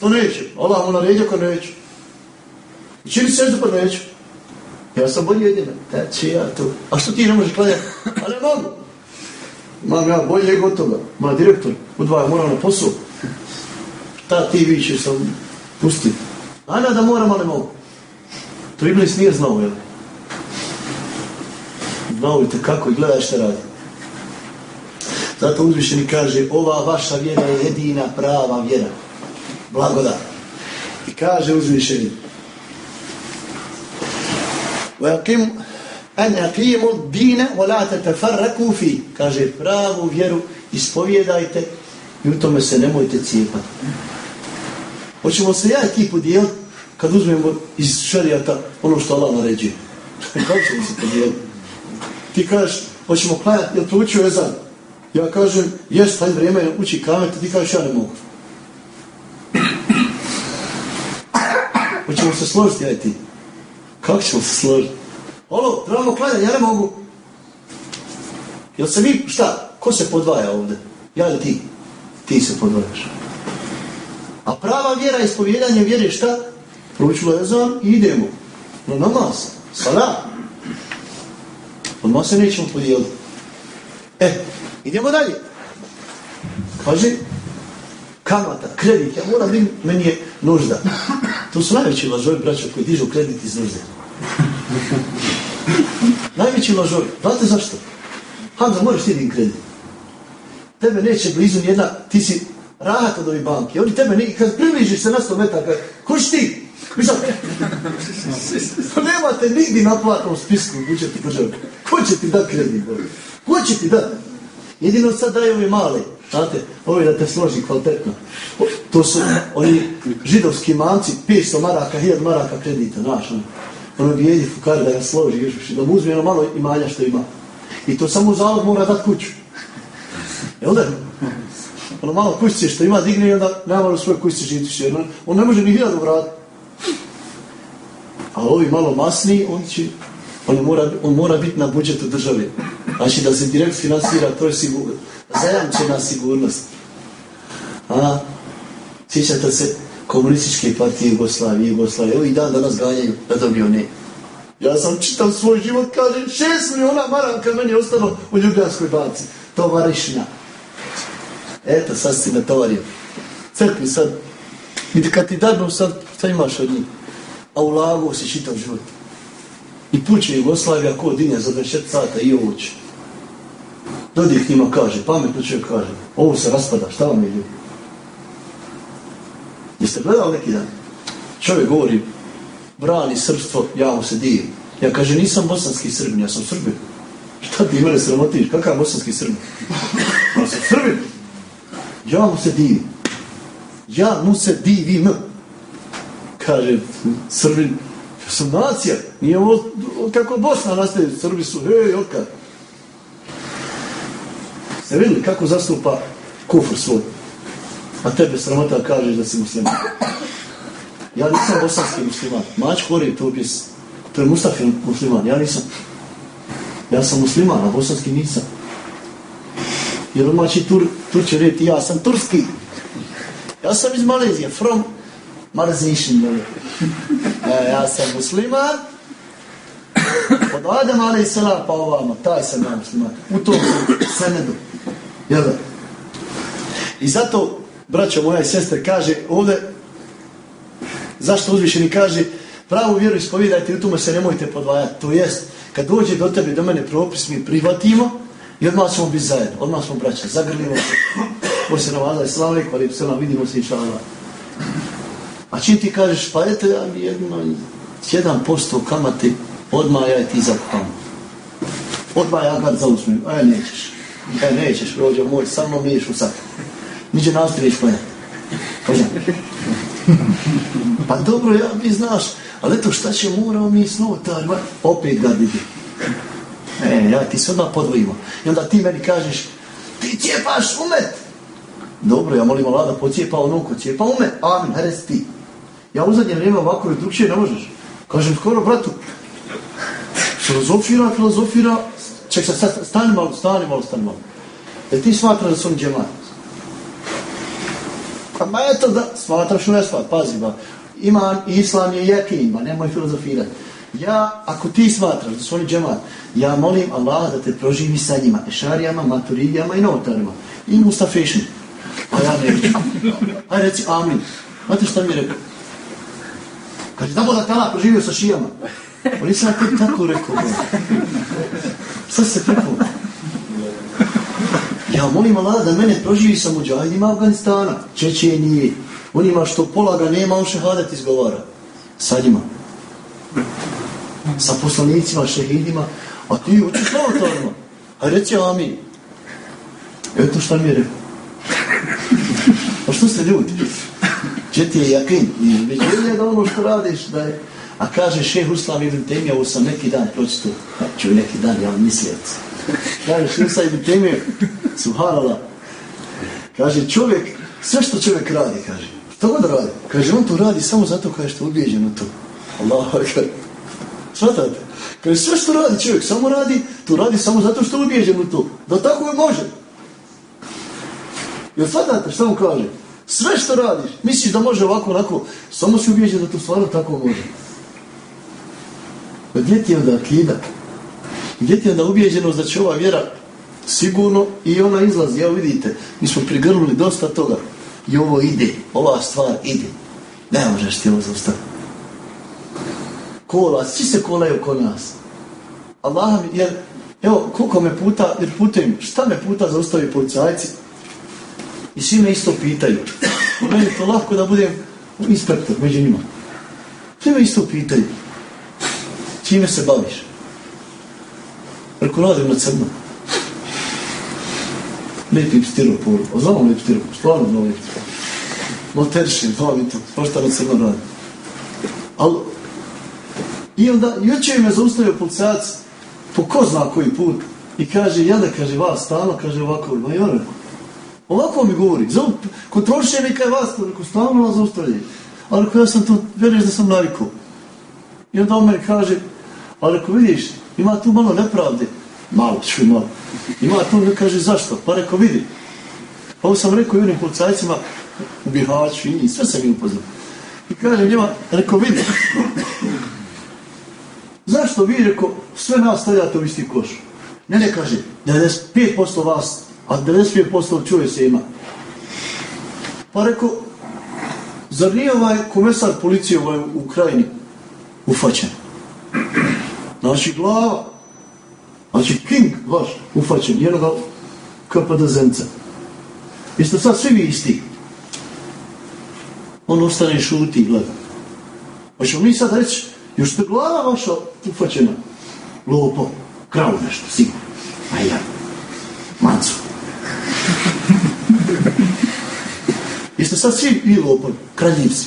To neće. Allah mu naredio ko neće. Čini se što pa neće. Ja sam bolji jedina. Da će ja to. A što ti ne možeš klanjati? A ne mogu. Mam ja bolje od toga. Ma direktor, u dva moram na posao. Ta ti viće sam pusti. A ne da moram, ali mogu. To Iblis nije znao, jel? Znao te kako i gledaj šta radi. Zato uzvišeni kaže, ova vaša vjera je jedina prava vjera. Blagodat. I kaže uzvišeni, وَيَقِمْ أَنْ أَقِيمُ الدِّينَ وَلَا تَتَفَرَّكُوا فِي Kaže, pravu vjeru ispovjedajte i u tome se nemojte cijepati. Hoćemo se ja i ti podijeliti kad uzmemo iz šarijata ono što Allah naređuje. Kako ćemo se podijeliti? Ti kažeš, hoćemo klanjati, jel to učio ezan? Ja kažem, jes, taj vrijeme uči kamet, ti kažeš, ja ne mogu. Hoćemo se složiti, ja i ti. Kako ćemo se složiti? Olo, trebamo klanjati, ja ne mogu. Jel se mi, šta, ko se podvaja ovdje? Ja ili ti? ti se podvajaš. A prava vjera, ispovjedanje vjere, šta? Proučilo ezan i idemo. Na namaz, sada. Odmah se nećemo podijeliti. E, idemo dalje. Kaže, kamata, kredit, ja moram meni je nužda. To su najveći lažovi, braća, koji dižu kredit iz nužde. najveći lažovi. Znate zašto? Hamza, moraš ti din kredit. Tebe neće blizu nijedna, ti si rahat od ovih banki. Oni tebe ne, kad približiš se na 100 metaka, ko si ti? Mislim, pa nemate nigdje na platnom spisku u budžetu države. Ko će ti dat kredit? Ko će ti dat? Jedino sad daje ove male, znate, ove da te složi kvalitetno. To su oni židovski manci, 500 maraka, 1000 maraka kredita, znaš, ono. Ono bijedi fukari da ga složi, još, da mu uzme ono malo imanja što ima. I to samo zalog mora dati kuću. Jel da? Ono malo kućice što ima digne i onda nema u svoje kućice žiti. On, on ne može ni hiljadu vratiti. A ovi malo masni, on će, on mora, on mora biti na budžetu države. Znači da se direkt finansira, to je sigurno. Zajamčena sigurnost. A, sjećate se komunističke partije Jugoslavije, Jugoslavije, evo i dan danas ganjaju da dobio ne. Ja sam čitav svoj život, kažem, šest miliona maranka meni je ostalo u Ljubljanskoj banci. Tovarišna. Eto, sad si me tovario. Crkvi sad. I kad ti dadnu sad, šta imaš od njih? A ulago si čitav život. I puće Jugoslavija ko dinja za 24 sata i ovo Dodih Dodik njima kaže, pametno čovjek kaže, ovo se raspada, šta vam je ljudi? Jeste gledali neki dan? Čovjek govori, brani srpstvo, ja mu se divim. Ja kaže, nisam bosanski srbin, ja sam srbin. Šta ti mene sramotiš? Kakav bosanski srbin? Ja sam srbin. Ja mu se divim. Ja mu se divim. Kaže, srbin, ja sam nacija. Nije ovo, kako Bosna nastaje, srbi su, hej, otkad. Ste vidjeli kako zastupa kufr svoj? A tebe sramota kažeš da si musliman. Ja nisam bosanski musliman. Mač kori to pjes. To je Mustafin musliman. Ja nisam. Ja sam musliman, a bosanski nisam. Jer on mači tur, tur će reći, ja sam turski. Ja sam iz Malezije, from Marzation. E, ja sam musliman. Od Adama ali salam pa ovamo, taj sam ja musliman. U tom senedu. Jel da? I zato, braćo moja i sestre, kaže ovdje, zašto uzvišeni kaže, pravu vjeru ispovijedajte i u tome se nemojte podvajati. To jest, kad dođe do tebe, do mene propis, mi prihvatimo i odmah ćemo biti zajedno, odmah smo braća, zagrlimo se. Može se namazati, slavnik, ali se nam vidimo se i šalama. A čim ti kažeš, pa eto ja mi jedno, jedan posto kamati, odmah ja i ti zakupam. Odmah ja ga zauzmem, a ja nećeš. E, nećeš, rođo moj, samo miješ u sad. Niđe nastaviš koja. Kaže. Pa dobro, ja mi znaš, ali eto šta će morao mi s opet ga vidi. E, ja ti se odmah podvojimo. I onda ti meni kažeš, ti cijepaš umet. Dobro, ja molim Allah da pocijepa ono ko cijepa umet. Amin, heres ti. Ja u zadnje vrijeme ovako i drugčije ne možeš. Kažem, skoro, bratu, filozofira, filozofira, ček sad, stani malo, stani malo, stani malo. E ti smatraš da su oni džemat? Pa ma eto da, smatraš u nesvat, pazi ba. Iman i islam je jekin, ba nemoj filozofirati. Ja, ako ti smatraš da su oni džemat, ja molim Allah da te proživi sa njima, ešarijama, maturidijama i notarima. I mustafešim. A pa ja ne reći. Reci amin. Znate šta mi je rekao? Kaže, da boda tala proživio sa šijama. Pa nisam ti tako rekao. Sad se tako. Ja molim Allah da mene proživi sa muđahidima Afganistana, Čečenije, onima što polaga nema, on šehadat izgovara. Sa njima. Sa poslanicima, šehidima, a ti učiš novotarima. A reci amin. Eto šta mi je rekao. A što ste ljudi? Če ti je jakin? Već je da ono što radiš, da je... A kaže šeh Uslam ibn Temija, ovo sam neki dan pročito, čuj neki dan, ja vam mislijac. Kaže šeh Uslam ibn Temija, subhanallah. kaže čovjek, sve što čovjek radi, kaže, što god radi, kaže on to radi samo zato kaže što je ubijeđen u to. Allah, kaže, svatate, kaže sve što radi čovjek, samo radi, to radi samo zato što je ubijeđen u to. Da tako je može. Jel shvatate što mu kaže? Sve što radiš, misliš da može ovako, onako, samo si ubijeđen da to stvarno tako može. Gdje ti je onda akida? Gdje ti je onda ubijeđenost da će ova vjera sigurno i ona izlazi, evo vidite, mi smo prigrnuli dosta toga i ovo ide, ova stvar ide. Ne možeš ti ovo zaustaviti. Kola, svi se kolaju oko nas. Allah mi, jer, evo, koliko me puta, jer putujem, šta me puta zaustavi policajci? I svi me isto pitaju. U meni to lahko da budem inspektor među njima. Svi me isto pitaju. Čime se baviš? Rekao, radim na crno. Lijepi stiropor. A znam lijepi stiropor. Stvarno znam lijepi stiropor. Moterišim, pa mi to. pa šta na crno radim. Ali, i onda, juče me zaustavio policajac po ko zna koji put i kaže, jele, kaže, vas stalno, kaže ovako, ma ja rekao, ovako mi govori, kontroliše mi kaj vas, pa rekao, stalno vas zaustavljaju. Ali rekao, ja sam to, veriš da sam navikao. I onda on meni kaže, ali rekao, vidiš, ima tu malo nepravde, malo, čuj malo, ima tu, ne kaže, zašto? Pa rekao, vidi, pa ovo sam rekao i onim policajcima, u Bihaću i sve sam im upoznao. I kaže njima, rekao, vidi, Zašto vi, reko, sve nas stavljate u isti koš? Ne, ne kaže, 95% vas, a 95% čuje se ima. Pa reko, zar nije ovaj komesar policije ovaj u Ukrajini ufaćen? Znači, glava, znači, king vaš ufaćen, jednoga KPD zemca. ste sad svi vi isti? On ostane šuti i gleda. Hoćemo mi sad reći, Još te glava vaša ufaćena. Lopo, kravu nešto, sigurno. A ja, mancu. Jeste sad svi vi lopovi, kraljivci.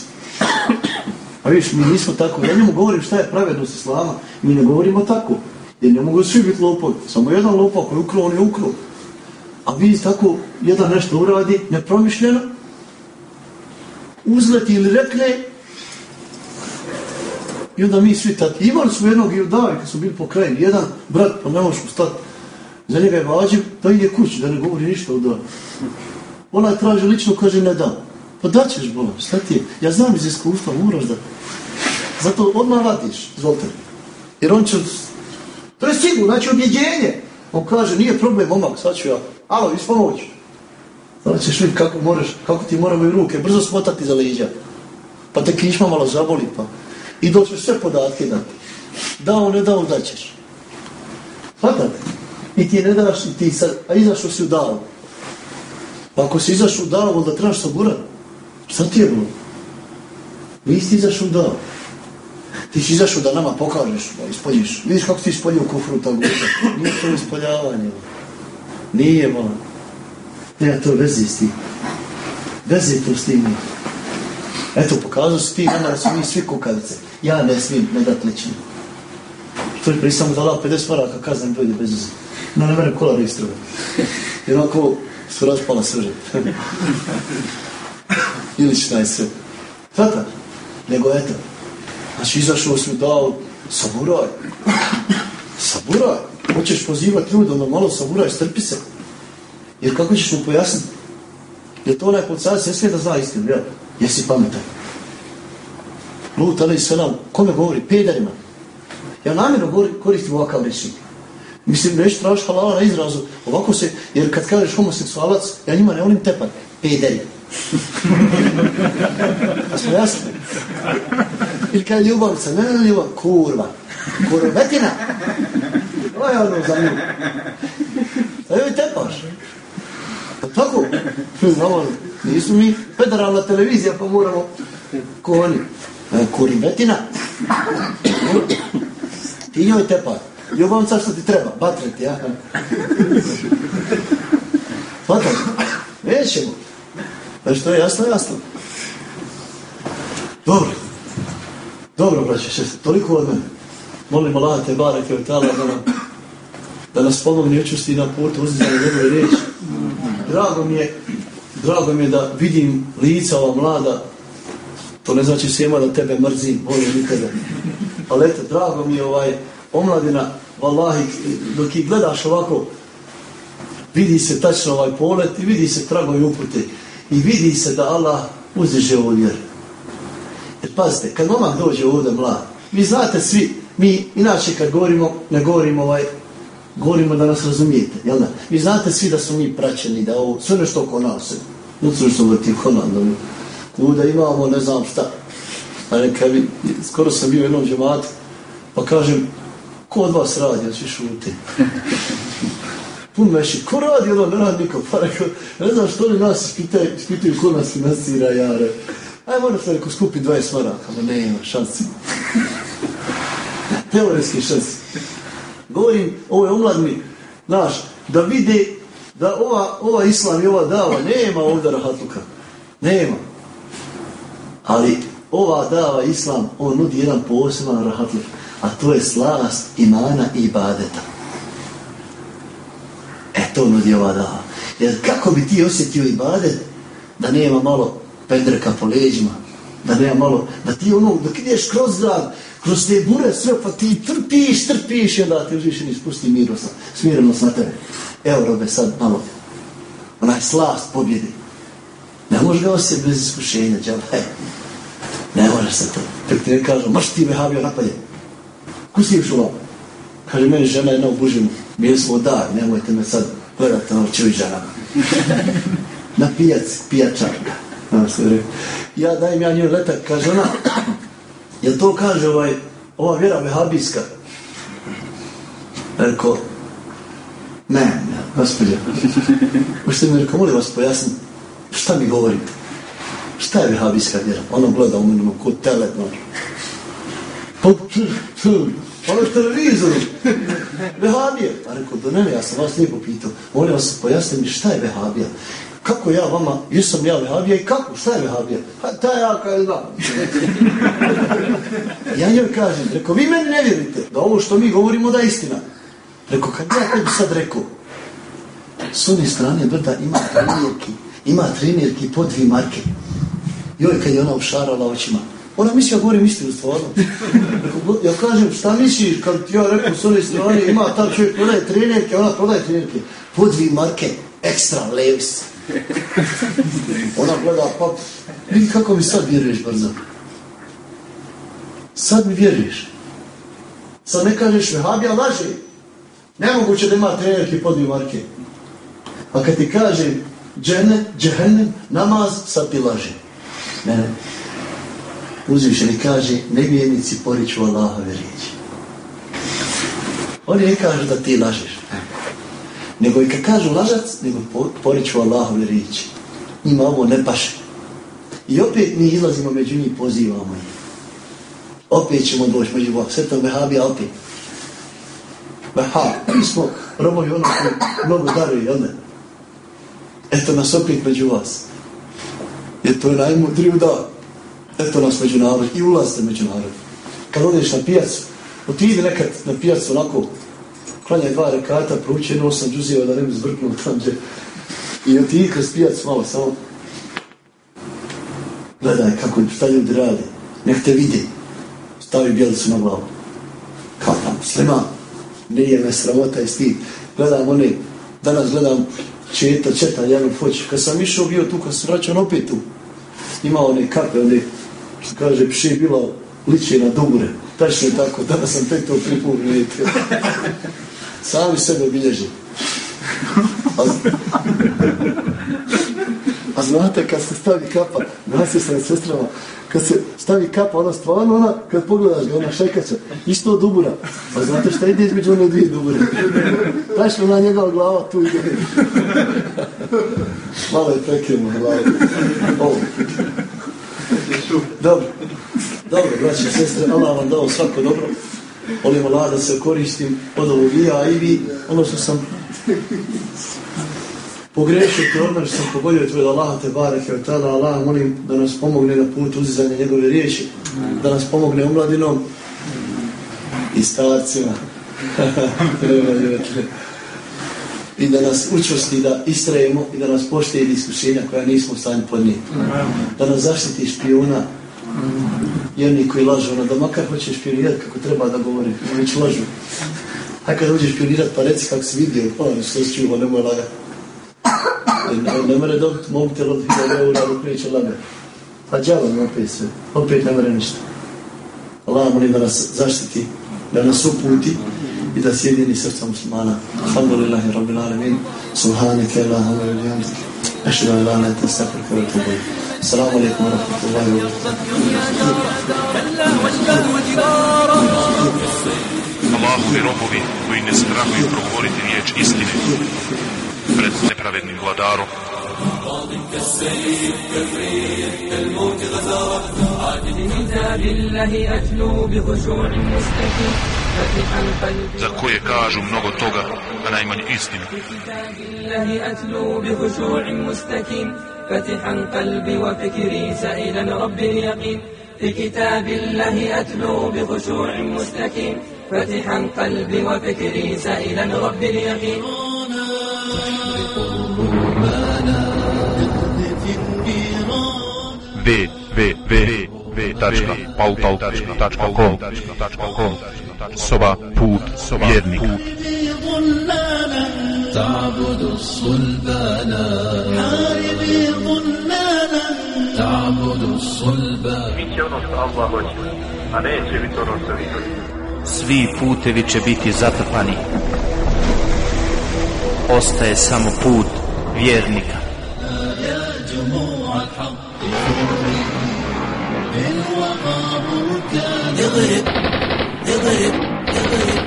A viš, mi nismo tako. Ja njemu govorim šta je pravednost islama. Mi ne govorimo tako. Jer ne mogu svi biti lopovi. Samo jedan lopov koji je ukro, on je ukro. A vi tako jedan nešto uradi, nepromišljeno, uzleti ili rekne, I onda mi svi tad, imali smo jednog i udavi kad su bili po kraju, jedan brat, pa ne možeš ustati, za njega je vađiv, da ide kući, da ne govori ništa udavi. Ona traži lično, kaže ne da. Pa da ćeš, bola, šta ti je? Ja znam iz iskustva, moraš da. Zato odmah vadiš, izvolite. Jer on će, to je sigurno, znači objeđenje. On kaže, nije problem, momak, sad ću ja. Alo, ispomoć. Sada ćeš vidjeti kako, moraš, kako ti moramo i ruke, brzo smotati za leđa. Pa te kišma malo zaboli, pa i doćeš sve podatke dati. Dao, ne dao, daćeš. Hvatate? I ti ne daš, i ti sad, a izašao si u davu. Pa ako si izašao u davu, onda trebaš gura. Šta ti je bilo? Vi ste izašao u davu. Ti si izašao da nama pokažeš, da ispoljiš. Vidiš kako si ispoljio kufru ta guta. Nije to ispoljavanje. Nije, Ne Nema to veze s tim. Veze to s tim. Eto, pokazao si ti nama da su mi svi kukavice ja ne smijem ne dat lično. Što je prisam samo dala 50 maraka kazna mi dojde bez uze. No, ne mene kola registrove. Jer onako su raspala srže. Ili šta je sve. Fata? Nego eto. Znači, izašao si dao saburaj. Saburaj. Hoćeš pozivati ljudi, onda malo saburaj, strpi se. Jer kako ćeš mu pojasniti? Jer to onaj policajac ne smije da zna istinu, jel? Jesi pametan. Lut ali sve nam, kome govori? Pederima. Ja namjerno koristim ovakav rečnik. Mislim, reći tražiš halala na izrazu. Ovako se, jer kad kažeš homoseksualac, ja njima ne volim tepan. Pederi. A smo jasni? Ili kada je ljubavica, ne ne ljubav, kurva. Kurvetina. To je ono za nju. A joj tepaš. Pa tako? Znamo, nisu mi federalna televizija, pa moramo ko oni e, Kurvetina. Ti njoj tepa. Ljubavca što ti treba, batreti, ja. Fata, nećemo. Znači, to je jasno, jasno. Dobro. Dobro, braće, šeste, toliko od mene. Molim Allah, te bare, te tala, da nam, da nas pomogne učusti na putu uzizane njegove riječi. Drago mi je, drago mi je da vidim lica ova mlada, To ne znači svema da tebe mrzim, volim nikada. Ali eto, drago mi je ovaj omladina, vallahi, dok ih gledaš ovako, vidi se tačno ovaj polet i vidi se tragovi upute i vidi se da Allah uziže ovu vjeru. Pazite, kad momak dođe ovdje mlad, vi znate svi, mi inače kad govorimo, ne govorimo ovaj, govorimo da nas razumijete, jel da? Vi znate svi da smo mi praćeni, da ovo, sve nešto oko nas, nucu što vrti oko nas, da, da imamo ne znam šta. A neka bi, skoro sam bio u jednom džematu, pa kažem, ko od vas radi, ja svi šute. Pun meši, ko radi, ono, ne radi niko, pa rekao, ne znam što li nas ispitaju, ispitaju ko nas financira, jare. Aj, mora se neko skupi 20 maraka, ma ne ima šansi. Teoretski šansi. Govorim, ovoj omladni, znaš, da vide da ova, ova islam i ova dava nema ovdje rahatluka. Nema. Ali ova dava islam, on nudi jedan poseban rahatluk, a to je slast imana i ibadeta. E to nudi ova dava. Jer kako bi ti osjetio ibadet da nema malo pendreka po leđima, da nema malo, da ti ono, da ideš kroz dan, kroz te bure sve, pa ti trpiš, trpiš, i onda ti uzvišen ispusti mirost, smireno sa tebe. Evo, robe, sad malo, onaj slast pobjede. Ne može ga osjeti bez iskušenja, džel. Ne može se to. Tek ti ne kažu, maš ti me havio napalje. Kusiš u ovo. Kaže, meni žena jedna u bužinu. bili smo dar, nemojte me sad gledati na očevi ono, žena. na pijac, pijačarka. Ja dajem ja njoj letak, kaže ona, je to kaže ovaj, ova vjera vehabijska? Rekao, ne, ne, gospodin. Možete mi rekao, molim vas pojasniti, šta mi govorite? Šta je vehabijska vjera? Ono gleda u mene, ko telet, no. Pa, ono što je vizoru. Vehabije. Pa rekao, do ne, ja sam vas lijepo pitao. Molim vas pojasniti mi šta je vehabija? Kako ja vama, jesam ja vehabija i kako, šta je vehabija? Pa ta ja kaj znam. ja njoj kažem, reko, vi meni ne vjerite da ovo što mi govorimo da je istina. Reko, kad ja tebi sad rekao, s one strane brda ima trenirki, ima trenirki po dvi marke. Joj, kad je ona ušarala očima, ona misli ja govorim istinu stvarno. Ja kažem, šta misliš kad ti ja rekao s one strane ima ta čovjek prodaje trenirke, ona prodaje trenirke, po dvi marke, ekstra, levis. Ona gleda, pa vidi kako mi sad vjeruješ brzo. Sad mi vjeruješ. Sad ne kažeš, vehabija laži. Nemoguće da ima trenerke podiju marke. A kad ti kaže džene, džehennem, namaz, sad ti laže. Ne, ne. Uzvišeni kaže, nevijenici poriču Allahove riječi. Oni ne kažu da ti lažeš. Nego i kad kažu lažac, nego poriču Allahove riječi. Njima ovo ne paše. I opet mi izlazimo među njih, pozivamo ih. Opet ćemo doći među vas. Sve to vehabija opet. Beha, mi smo robovi ono koji mnogo daruje, jel ne? Eto nas opet među vas. Jer to je najmudriju da. Eto nas među narod. I ulazite među narod. Kad odeš na pijacu, otidi nekad na pijacu onako klanja dva rekata, prouči jedno osam džuzijeva da ne bi zvrknuo tam gdje. I ti kroz pijac malo samo gledaj kako šta ljudi radi. Nek te vidi. Stavi bjelicu na glavu. Kao tam, slima. Nije me sramota i stid. Gledam one, danas gledam četa, četa, jedan foć. Kad sam išao bio tu, kad sam vraćan opet tu, ima one kape, one, što kaže, pši bilo liče na dugure. Tačno je tako, danas sam tek to pripomnio sami sebe bilježi. A, a znate, kad se stavi kapa, nas je sa sestrama, kad se stavi kapa, ona stvarno, ona, kad pogledaš ga, ona šekaća, isto od dubura. A znate šta ide između one dvije dubure? Tačno na njegova glava tu ide. Malo je prekirno glava. Ovo. Dobro. Dobro, braći i sestre, Allah vam dao svako dobro molim Allah da se koristim od ovog ja i vi, ono što sam pogrešio te odmah ono što sam pogodio tvoj Allah te barek i tada Allah molim da nas pomogne na put uzizanja njegove riječi da nas pomogne umladinom i starcima. I da nas učvrsti da istrajemo i da nas poštije iskušenja koja nismo u stanju podnijeti. Da nas zaštiti špijuna i oni koji lažu, ono da makar hoćeš špionirati kako treba da govori, oni će lažu. A kad uđeš pionirat, pa reci kako si vidio, pa, ono što si čuo, nemoj laga. E, ne mere dobiti mobitel od 1000 eura ali prije će laga. Pa djavo mi opet sve, opet ne mere ništa. Allah molim da nas zaštiti, da nas uputi i da sjedini srca muslimana. Alhamdulillahi rabbil alamin. Subhanike Allahumma wa bihamdike. An la ilaha illa anta astaghfiruka wa atubu ilayk. Assalamu alaykum wa rahmatullahi wa barakatuh. Allahovi robovi koji ne strahuju progovoriti riječ istine pred nepravednim vladarom. Za koje kažu mnogo toga, a najmanje istinu. فتحا قلبي وفكري سائلا ربي اليقين في كتاب الله أتلو بخشوع مستكين فاتحا قلبي وفكري سائلا رب اليقين v v v v.pautal.com soba put vjernik تعبد الصلبان حاربي ظلالا تعبد الصلبان Biće ono što Allah hoće, a neće biti ono što vi hoćete. svi putevi će biti zatrpani. Ostaje samo put vjernika. اضرب اضرب اضرب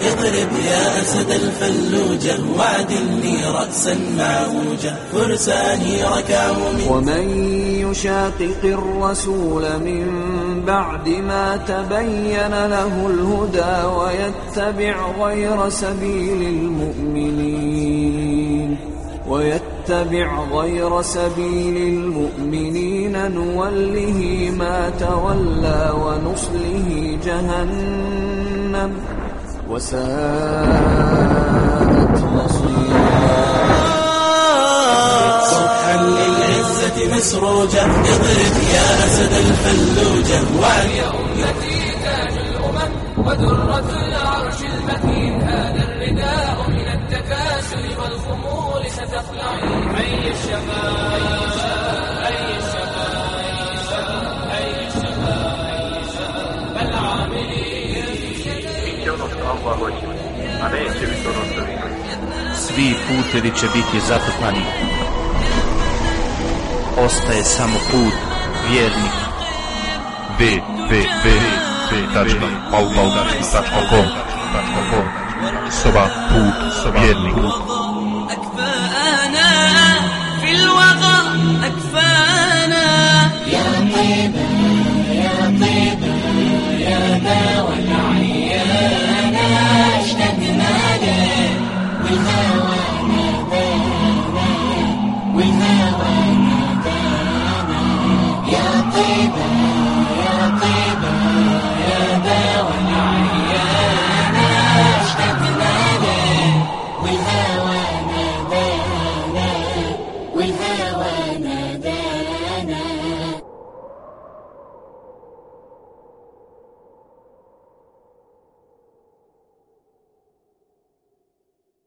اضرب يا أسد الفلوجة وعدلني رأسا معوجة فرساني ركعوا ومن يشاقق الرسول من بعد ما تبين له الهدى ويتبع غير سبيل المؤمنين ويتبع غير سبيل المؤمنين. نوله ما تولى ونصله جهنم وساءت مصيرا. صبحا للعزة مسروجة اضرب يا أسد الفلوجة وعلي أمتي تاج الأمم ودرة العرش المكين Allah hoće, a neće biti ono što vi Svi putevi će biti zatrpani. Ostaje samo put vjernika. B, B, B, B, tačka, Soba, put, vjernik.